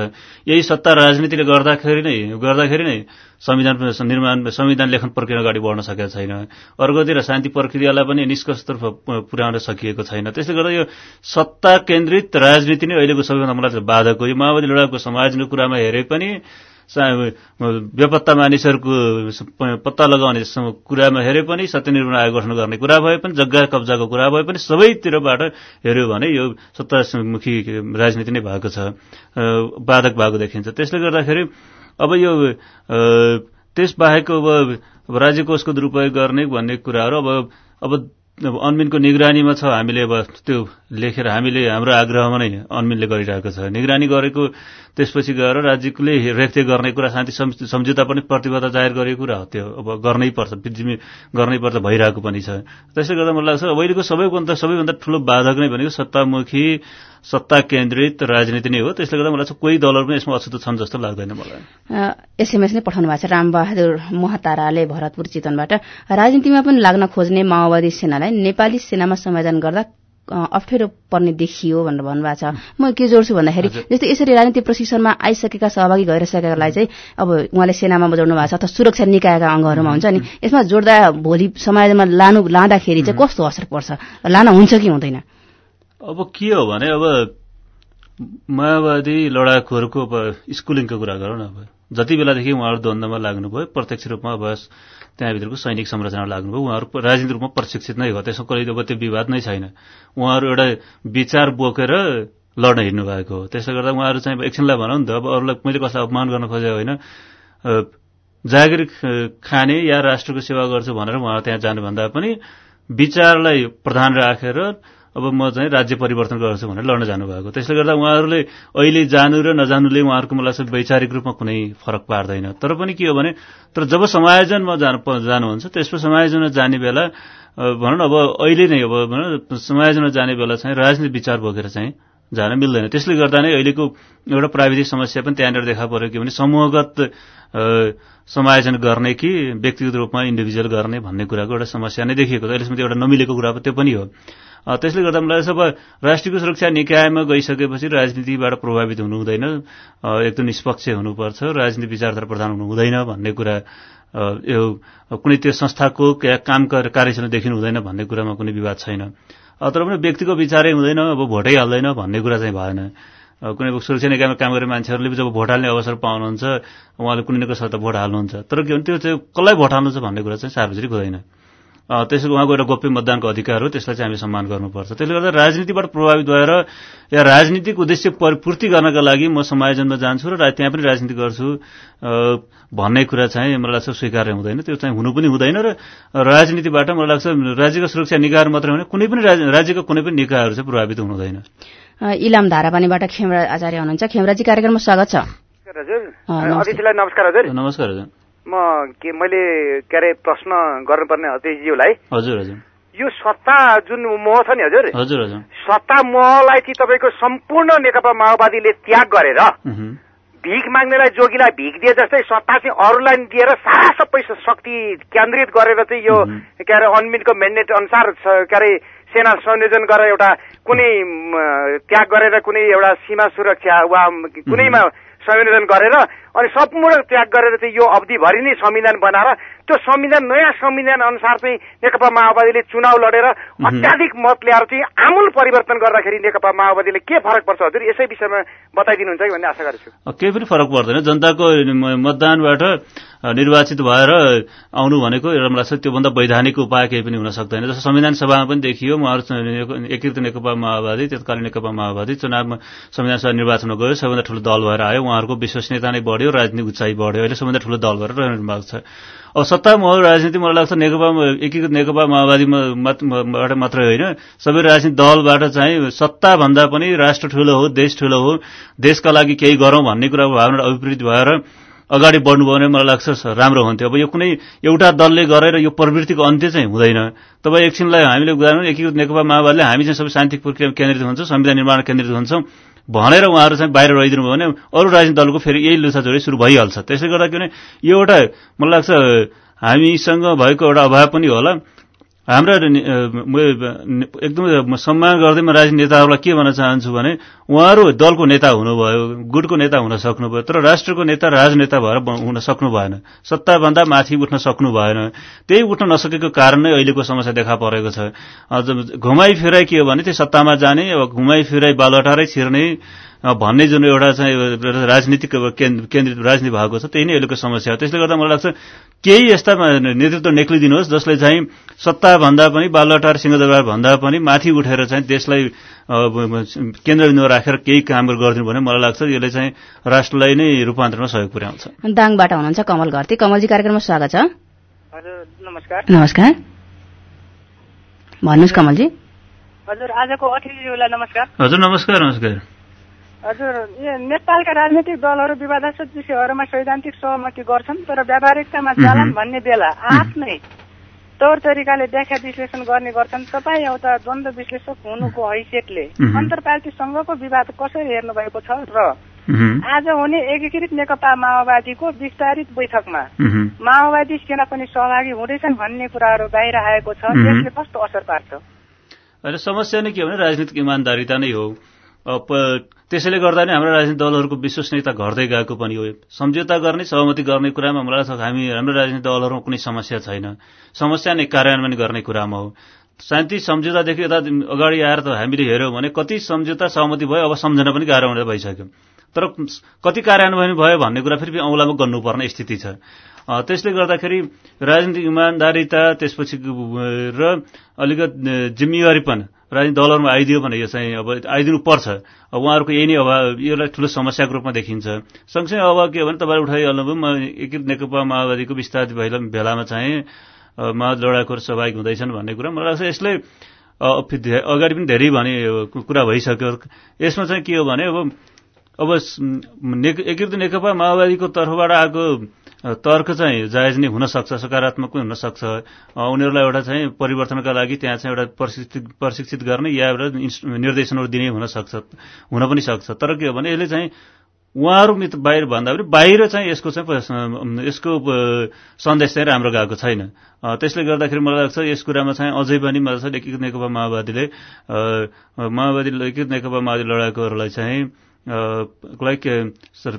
यही सत्ता राजनीतिले गर्दाखेरि नै गर्दाखेरि नै संविधान निर्माण संविधान लेखन प्रक्रिया अगाडि बढ्न सकेको छैन। अर्कोतिर शान्ति प्रक्रियालाई पनि निष्कर्षतर्फ पुर्याउन सकिएको छैन। त्यसले गर्दा यो सत्ता केन्द्रित राजनीति नै अहिलेको सबैभन्दा मलाई बाधक हो। यो माओवादी लडाको समाजको कुरामा हेरे पनि बेपत्ता मानिसहरूको पत्ता लगाउने कुरामा हेरे पनि सत्यनिर्माण आयोग गठन गर्ने कुरा भए पनि जग्गा कब्जाको कुरा भए पनि सबैतिरबाट हेऱ्यो भने यो सत्तामुखी राजनीति नै भएको छ बाधक भएको देखिन्छ। त्यसले गर्दाखेरि अब यो त्यसबाहेक अब राज्य कोषको दुरुपयोग गर्ने भन्ने कुराहरू अब अब अनमिनको निगरानीमा छ हामीले अब त्यो लेखेर हामीले हाम्रो आग्रहमा नै अनमिनले गरिरहेको छ। निगरानी गरेको त्यसपछि गएर राज्यले रेखदेख गर्ने कुरा शान्ति सम्झौता पनि प्रतिबद्धता जाहेर गरेको कुरा हो। त्यो अब गर्नै पर्छ गर्नै पर्छ भइरहेको पनि छ। त्यसले गर्दा मलाई लाग्छ अहिलेको सबैभन्दा सबैभन्दा ठुलो बाधक नै भनेको सत्तामुखी सत्ता केन्द्रित राजनीति नै हो त्यसले गर्दा मलाई कोही दलहरू पनि यसमा अछुतो छन् जस्तो लाग्दैन मलाई। एसएमएस नै पठाउनु भएको छ। रामबहादुर महताराले भरतपुर चितवनबाट। राजनीतिमा पनि लाग्न खोज्ने माओवादी सेनालाई नेपाली सेनामा समायोजन गर्दा अप्ठ्यारो पर्ने देखियो भनेर भन्नुभएको छ। म के जोड्छु भन्दाखेरि जस्तै यसरी राजनीतिक प्रशिक्षणमा आइसकेका सहभागी गइसकेकालाई चाहिँ अब उहाँले सेनामा जोड्नु भएको छ अथवा सुरक्षा निकायका अङ्गहरूमा हुन्छ नि यसमा जोड्दा भोलि समाजमा लानु लाँदाखेरि चाहिँ कस्तो असर पर्छ? लान हुन्छ कि हुँदैन? अब के हो भने अब माओवादी लडाकुहरूको अब स्कुलिङको कुरा गरौँ न अब। जति बेलादेखि उहाँहरू द्वन्द्वमा लाग्नुभयो प्रत्यक्ष रूपमा बस त्यहाँभित्रको सैनिक संरचना लाग्नुभयो उहाँहरू राजनीतिक रूपमा प्रशिक्षित नै हो त्यसमा कहिले अब त्यो विवाद नै छैन। उहाँहरू एउटा विचार बोकेर लड्न हिँड्नु भएको हो। त्यसले गर्दा उहाँहरू चाहिँ एकछिनलाई भनौँ नि त अब अरूलाई मैले कसलाई अपमान गर्न खोजेको होइन जागिर खाने या राष्ट्रको सेवा गर्छु भनेर उहाँहरू त्यहाँ जानुभन्दा पनि विचारलाई प्रधान राखेर अब म चाहिँ राज्य परिवर्तन गर्छु भनेर लड्न जानुभएको। त्यसले गर्दा उहाँहरूले अहिले जानु र नजानुले उहाँहरूको मलाई लाग्छ वैचारिक रूपमा कुनै फरक पार्दैन। तर पनि के हो भने तर जब समायोजनमा जानु जानुहुन्छ त्यसको समायोजनमा जाने बेला भनौँ न अब अहिले नै अब भनौँ समायोजनमा जाने बेला चाहिँ राजनीतिक विचार बोकेर चाहिँ जान मिल्दैन। त्यसले गर्दा नै अहिलेको एउटा प्राविधिक समस्या पनि त्यहाँनिर देखा पर्यो कि भने समूहगत समायोजन गर्ने कि व्यक्तिगत रूपमा इन्डिभिजुअल गर्ने भन्ने कुराको एउटा समस्या नै देखिएको छ। अहिलेसम्म एउटा नमिलेको कुरा त्यो पनि हो। त्यसले गर्दा मलाई अब राष्ट्रिय सुरक्षा निकायमा गइसकेपछि राजनीतिबाट प्रभावित हुनु हुँदैन एकदम निष्पक्ष हुनुपर्छ राजनीति विचारधारा प्रधान हुनु हुँदैन भन्ने कुरा यो कुनै त्यो संस्थाको काम कार्यसँग देखिनु हुँदैन भन्ने कुरामा कुनै विवाद छैन। तर पनि व्यक्तिको विचारै हुँदैन अब भोटै हाल्दैन भन्ने कुरा चाहिँ भएन। कुनै सुरक्षा निकायमा काम गर्ने मान्छेहरूले जब भोट हाल्ने अवसर पाउनुहुन्छ उहाँले कुनै न कुनै शर्त भोट हाल्नुहुन्छ। तर के भने त्यो चाहिँ कसलाई भोट हाल्नुहुन्छ भन्ने कुरा चाहिँ सार्वजनिक हुँदैन। त्यसको उहाँको एउटा गोप्य मतदानको अधिकार हो त्यसलाई चाहिँ हामी सम्मान गर्नुपर्छ। त्यसले गर्दा राजनीतिबाट प्रभावित भएर या राजनीतिक उद्देश्य पूर्ति गर्नका लागि म समायोजनमा जान्छु र त्यहाँ पनि राजनीति गर्छु भन्ने कुरा चाहिँ मलाई लाग्छ स्वीकार्य हुँदैन। त्यो चाहिँ हुनु पनि हुँदैन र राजनीतिबाट मलाई लाग्छ राज्यको सुरक्षा निकाय मात्रै होइन कुनै पनि राज्यको कुनै पनि निकायहरू चाहिँ प्रभावित हुनु हुँदैन। इलाम धारापानीबाट खेमरा आचार्य हुनुहुन्छ। खेमराजी कार्यक्रममा स्वागत छ। हजुर। अतिथिलाई नमस्कार हजुर। नमस्कार हजुर। म के मैले के अरे प्रश्न गर्नुपर्ने अतिथिज्यूलाई हजुर हजुर। यो सत्ता जुन मोह छ नि हजुर हजुर हजुर। सत्ता मोहलाई चाहिँ तपाईँको सम्पूर्ण नेकपा माओवादीले त्याग गरेर भिख माग्नेलाई जोगीलाई भिख दिए जस्तै सत्ता चाहिँ अरूलाई दिएर सारा सबै शक्ति केन्द्रित गरेर चाहिँ यो के अरे अनमिनको मेन्डेट अनुसार के अरे सेना संयोजन गरेर एउटा कुनै त्याग गरेर कुनै एउटा सीमा सुरक्षा वा कुनैमा संयोजन गरेर अनि सम्पूर्ण त्याग गरेर चाहिँ यो अवधिभरि नै संविधान बनाएर त्यो संविधान नयाँ संविधान अनुसार चाहिँ नेकपा माओवादीले चुनाव लडेर अत्याधिक मत ल्याएर चाहिँ आमूल परिवर्तन गर्दाखेरि नेकपा माओवादीले के फरक पर्छ हजुर? यसै विषयमा बताइदिनुहुन्छ कि भन्ने आशा गर्छु केही पनि फरक पर्दैन। जनताको मतदानबाट निर्वाचित भएर आउनु भनेको एउटा मलाई लाग्छ त्योभन्दा वैधानिक उपाय केही पनि हुन सक्दैन। जस्तो संविधान सभामा पनि देखियो उहाँहरू एकीकृत नेकपा माओवादी तत्कालीन नेकपा माओवादी चुनावमा संविधान सभा निर्वाचनमा गयो। सबैभन्दा ठुलो दल भएर आयो। उहाँहरूको विश्वसनीयता नै बढ्यो। राजनीतिक उचाइ बढ्यो अहिले सबैभन्दा ठुलो दल भएर रहनु भएको छ। अब सत्ता मोह राजनीति मलाई लाग्छ नेकपा एकीकृत नेकपा माओवादीबाट मात्रै होइन। सबै राजनीतिक दलबाट चाहिँ सत्ताभन्दा पनि राष्ट्र ठुलो हो देश ठुलो हो। देशका लागि केही गरौँ भन्ने कुरा भावना अभिप्रेत भएर अगाडि बढ्नुभयो भने मलाई लाग्छ राम्रो हुन्थ्यो। अब यो कुनै एउटा दलले गरेर यो प्रवृत्तिको अन्त्य चाहिँ हुँदैन। तपाईँ एकछिनलाई हामीले उदाहरण एकीकृत नेकपा माओवादीले हामी चाहिँ सबै शान्ति प्रक्रिया केन्द्रित हुन्छ संविधान निर्माण केन्द्रित हुन्छौँ। भनेर उहाँहरू चाहिँ बाहिर रहिदिनु भयो भने अरू राजनीतिक दलको फेरि यही लुछाचोरी सुरु भइहाल्छ। त्यसले गर्दा किन यो एउटा मलाई लाग्छ हामीसँग भएको एउटा अभाव पनि होला। हाम्रा एकदमै सम्मान गर्दै म राजनीति नेताहरूलाई के भन्न चाहन्छु भने उहाँहरू दलको नेता हुनुभयो गुटको नेता हुन सक्नुभयो तर राष्ट्रको नेता राजनेता भएर हुन सक्नु भएन। सत्ताभन्दा माथि उठ्न सक्नु भएन। त्यही उठ्न नसकेको कारण नै अहिलेको समस्या देखा परेको छ। घुमाइ फिराइ के हो भने त्यो सत्तामा जाने अब घुमाइ फिराइ छिर्ने भन्ने जुन एउटा चाहिँ राजनीतिक केन्द्रित राजनीति भएको छ त्यही नै अहिलेको समस्या हो। त्यसले गर्दा मलाई लाग्छ केही यस्ता नेतृत्व निक्लिदिनुहोस् जसले चाहिँ सत्ताभन्दा पनि बालटार सिंहदरबार भन्दा पनि माथि उठेर चाहिँ देशलाई केन्द्रबिन्दुमा राखेर केही काम गरिदिनु भने मलाई लाग्छ। यसले चाहिँ राष्ट्रलाई नै रूपान्तरणमा सहयोग पुर्याउँछ। दाङबाट हुनुहुन्छ कमल घरती कमलजी कार्यक्रममा स्वागत छ। हजुर नमस्कार। नमस्कार। भन्नुहोस् कमलजी। हजुर आजको अतिथिज्यूलाई नमस्कार। हजुर नमस्कार नमस्कार। हजुर यो नेपालका राजनैतिक दलहरू विवादास्पद विषयहरूमा सैद्धान्तिक सहमति गर्छन् तर व्यावहारिकतामा जालान् भन्ने बेला आफ्नै तौर तरिकाले व्याख्या विश्लेषण गर्ने गर्छन्। तपाईँ एउटा द्वन्द विश्लेषक हुनुको हैसियतले अन्तर पार्टी सङ्घको विवाद कसरी हेर्नु भएको छ र आज हुने एकीकृत नेकपा माओवादीको विस्तारित बैठकमा माओवादी सेना पनि सहभागी हुँदैछन् भन्ने कुराहरू बाहिर आएको छ। यसले कस्तो असर पार्छ? समस्या नै के भने राजनीतिक इमान्दारिता नै हो। त्यसैले गर्दा नै हाम्रो राजनीतिक दलहरूको विश्वसनीयता घट्दै गएको पनि हो। सम्झौता गर्ने सहमति गर्ने कुरामा मलाई लाग्छ हामी हाम्रो राजनीतिक दलहरूमा कुनै समस्या छैन। समस्या नै कार्यान्वयन गर्ने कुरामा हो। शान्ति सम्झौतादेखि यता अगाडि आएर त हामीले हेऱ्यौँ भने कति सम्झौता सहमति भयो अब सम्झना पनि गाह्रो हुँदै भइसक्यो। तर कति कार्यान्वयन भयो भन्ने कुरा फेरि औँलामा गर्नुपर्ने स्थिति छ। त्यसले गर्दाखेरि राजनीतिक इमान्दारिता त्यसपछि र अलिकति जिम्मेवारी पनि राजनीतिक दलहरूमा आइदियो भने यो चाहिँ अब आइदिनु पर्छ अब उहाँहरूको यही नै अब यसलाई ठुलो समस्याको रूपमा देखिन्छ। सँगसँगै अब के भने तपाईँले उठाइहाल्नुभयो म एकीकृत नेकपा माओवादीको विस्तारित बेलामा चाहिँ माओवादी लडाकुहरू सहभागी हुँदैछन् भन्ने कुरा। मलाई लाग्छ यसले अगाडि पनि धेरै भने कुरा भइसक्यो। यसमा चाहिँ के हो भने अब अब एकीकृत नेकपा माओवादीको तर्फबाट आएको तर्क चाहिँ जायज नै हुन सक्छ सकारात्मक पनि हुन सक्छ। उनीहरूलाई एउटा चाहिँ परिवर्तनका लागि त्यहाँ चाहिँ एउटा प्रशिक्षित प्रशिक्षित गर्ने या एउटा निर्देशनहरू दिने हुन सक्छ हुन पनि सक्छ। तर के हो भने यसले चाहिँ उहाँहरू मित्र बाहिर भन्दा पनि बाहिर चाहिँ यसको चाहिँ यसको सन्देश चाहिँ राम्रो गएको छैन। त्यसले गर्दाखेरि मलाई लाग्छ यस कुरामा चाहिँ अझै पनि मलाई लाग्छ एकीकृत नेकपा माओवादीले माओवादी एकीकृत नेकपा माओवादी लडाकुहरूलाई चाहिँ लाइक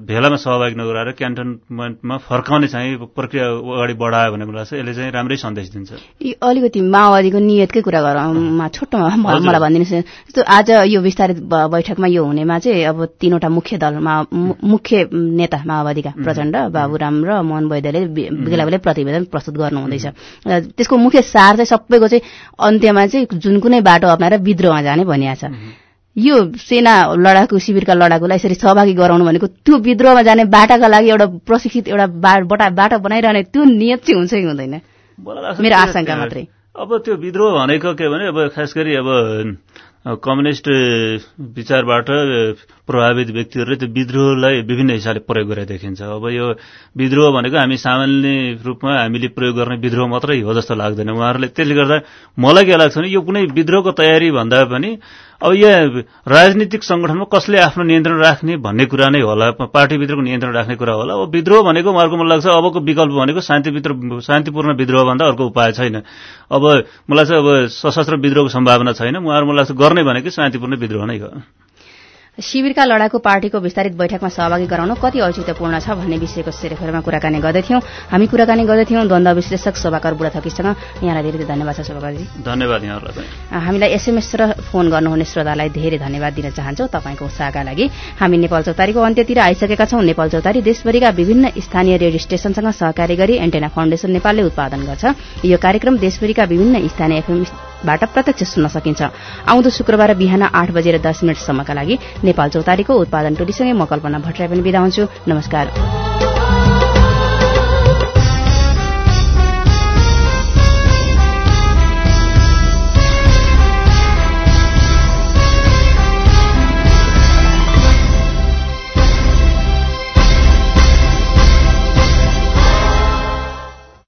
भेलामा सहभागी नगराएर क्यान्टनमेन्टमा फर्काउने चाहिँ प्रक्रिया अगाडि बढायो भने मलाई यसले चाहिँ राम्रै सन्देश दिन्छ। अलिकति माओवादीको नियतकै कुरा गरौँ। छोटोमा मलाई भनिदिनुहोस् जस्तो आज यो विस्तारित बैठकमा यो हुनेमा चाहिँ अब तीनवटा मुख्य दलमा मुख्य नेता माओवादीका प्रचण्ड बाबुराम र मोहन वैद्यले बेला बेला प्रतिवेदन प्रस्तुत गर्नुहुँदैछ। त्यसको मुख्य सार चाहिँ सबैको चाहिँ अन्त्यमा चाहिँ जुन कुनै बाटो अप्नाएर विद्रोहमा जाने भनिएको छ। यो सेना लडाकु शिविरका लडाकुलाई यसरी सहभागी गराउनु भनेको त्यो विद्रोहमा जाने बाटाका लागि एउटा प्रशिक्षित एउटा बटा बाटो बनाइरहने त्यो नियत चाहिँ हुन्छ कि हुँदैन? मेरो आशंका मात्रै। अब त्यो विद्रोह भनेको के भने अब खास गरी अब कम्युनिस्ट विचारबाट प्रभावित व्यक्तिहरूले त्यो विद्रोहलाई विभिन्न हिसाबले प्रयोग गरेर देखिन्छ। अब यो विद्रोह भनेको हामी सामान्य रूपमा हामीले प्रयोग गर्ने विद्रोह मात्रै हो जस्तो लाग्दैन। उहाँहरूले त्यसले गर्दा मलाई के लाग्छ भने यो कुनै विद्रोहको तयारी भन्दा पनि अब यहाँ राजनीतिक संगठनमा कसले आफ्नो नियन्त्रण राख्ने भन्ने कुरा नै होला पार्टीभित्रको नियन्त्रण राख्ने कुरा होला। अब विद्रोह भनेको उहाँहरूको मलाई लाग्छ अबको विकल्प भनेको शान्तिभित्र शान्तिपूर्ण विद्रोह भन्दा अर्को उपाय छैन। अब मलाई चाहिँ अब सशस्त्र विद्रोहको सम्भावना छैन। उहाँहरू मलाई लाग्छ गर्ने भनेको शान्तिपूर्ण विद्रोह नै हो। शिविरका लडाकु पार्टीको विस्तारित बैठकमा सहभागी गराउन कति औचित्यपूर्ण छ भन्ने विषयको सेरेफेरमा कुराकानी गर्दैथ्यौं। हामी कुराकानी गर्दैथ्यौं। द्वन्द विश्लेषक शोभाकर बुढाथकीसँग। यहाँलाई धेरै धेरै धन्यवाद छ शोभाकरजी। धन्यवाद यहाँहरूलाई हामीलाई एसएमएस र फोन गर्नुहुने श्रोतालाई धेरै धन्यवाद दिन चाहन्छौ। तपाईँको उत्साहका लागि हामी नेपाल चौतारीको अन्त्यतिर आइसकेका छौं। नेपाल चौतारी देशभरिका विभिन्न स्थानीय रेडियो स्टेशनसँग सहकारी गरी एन्टेना फाउन्डेशन नेपालले उत्पादन गर्छ। यो कार्यक्रम देशभरिका विभिन्न स्थानीय एफएम बाट प्रत्यक्ष सुन्न सकिन्छ। आउँदो शुक्रबार बिहान आठ बजेर दस मिनटसम्मका लागि नेपाल चौतारीको उत्पादन टोलीसँगै म कल्पना भट्टराई पनि बिदा हुन्छु। नमस्कार।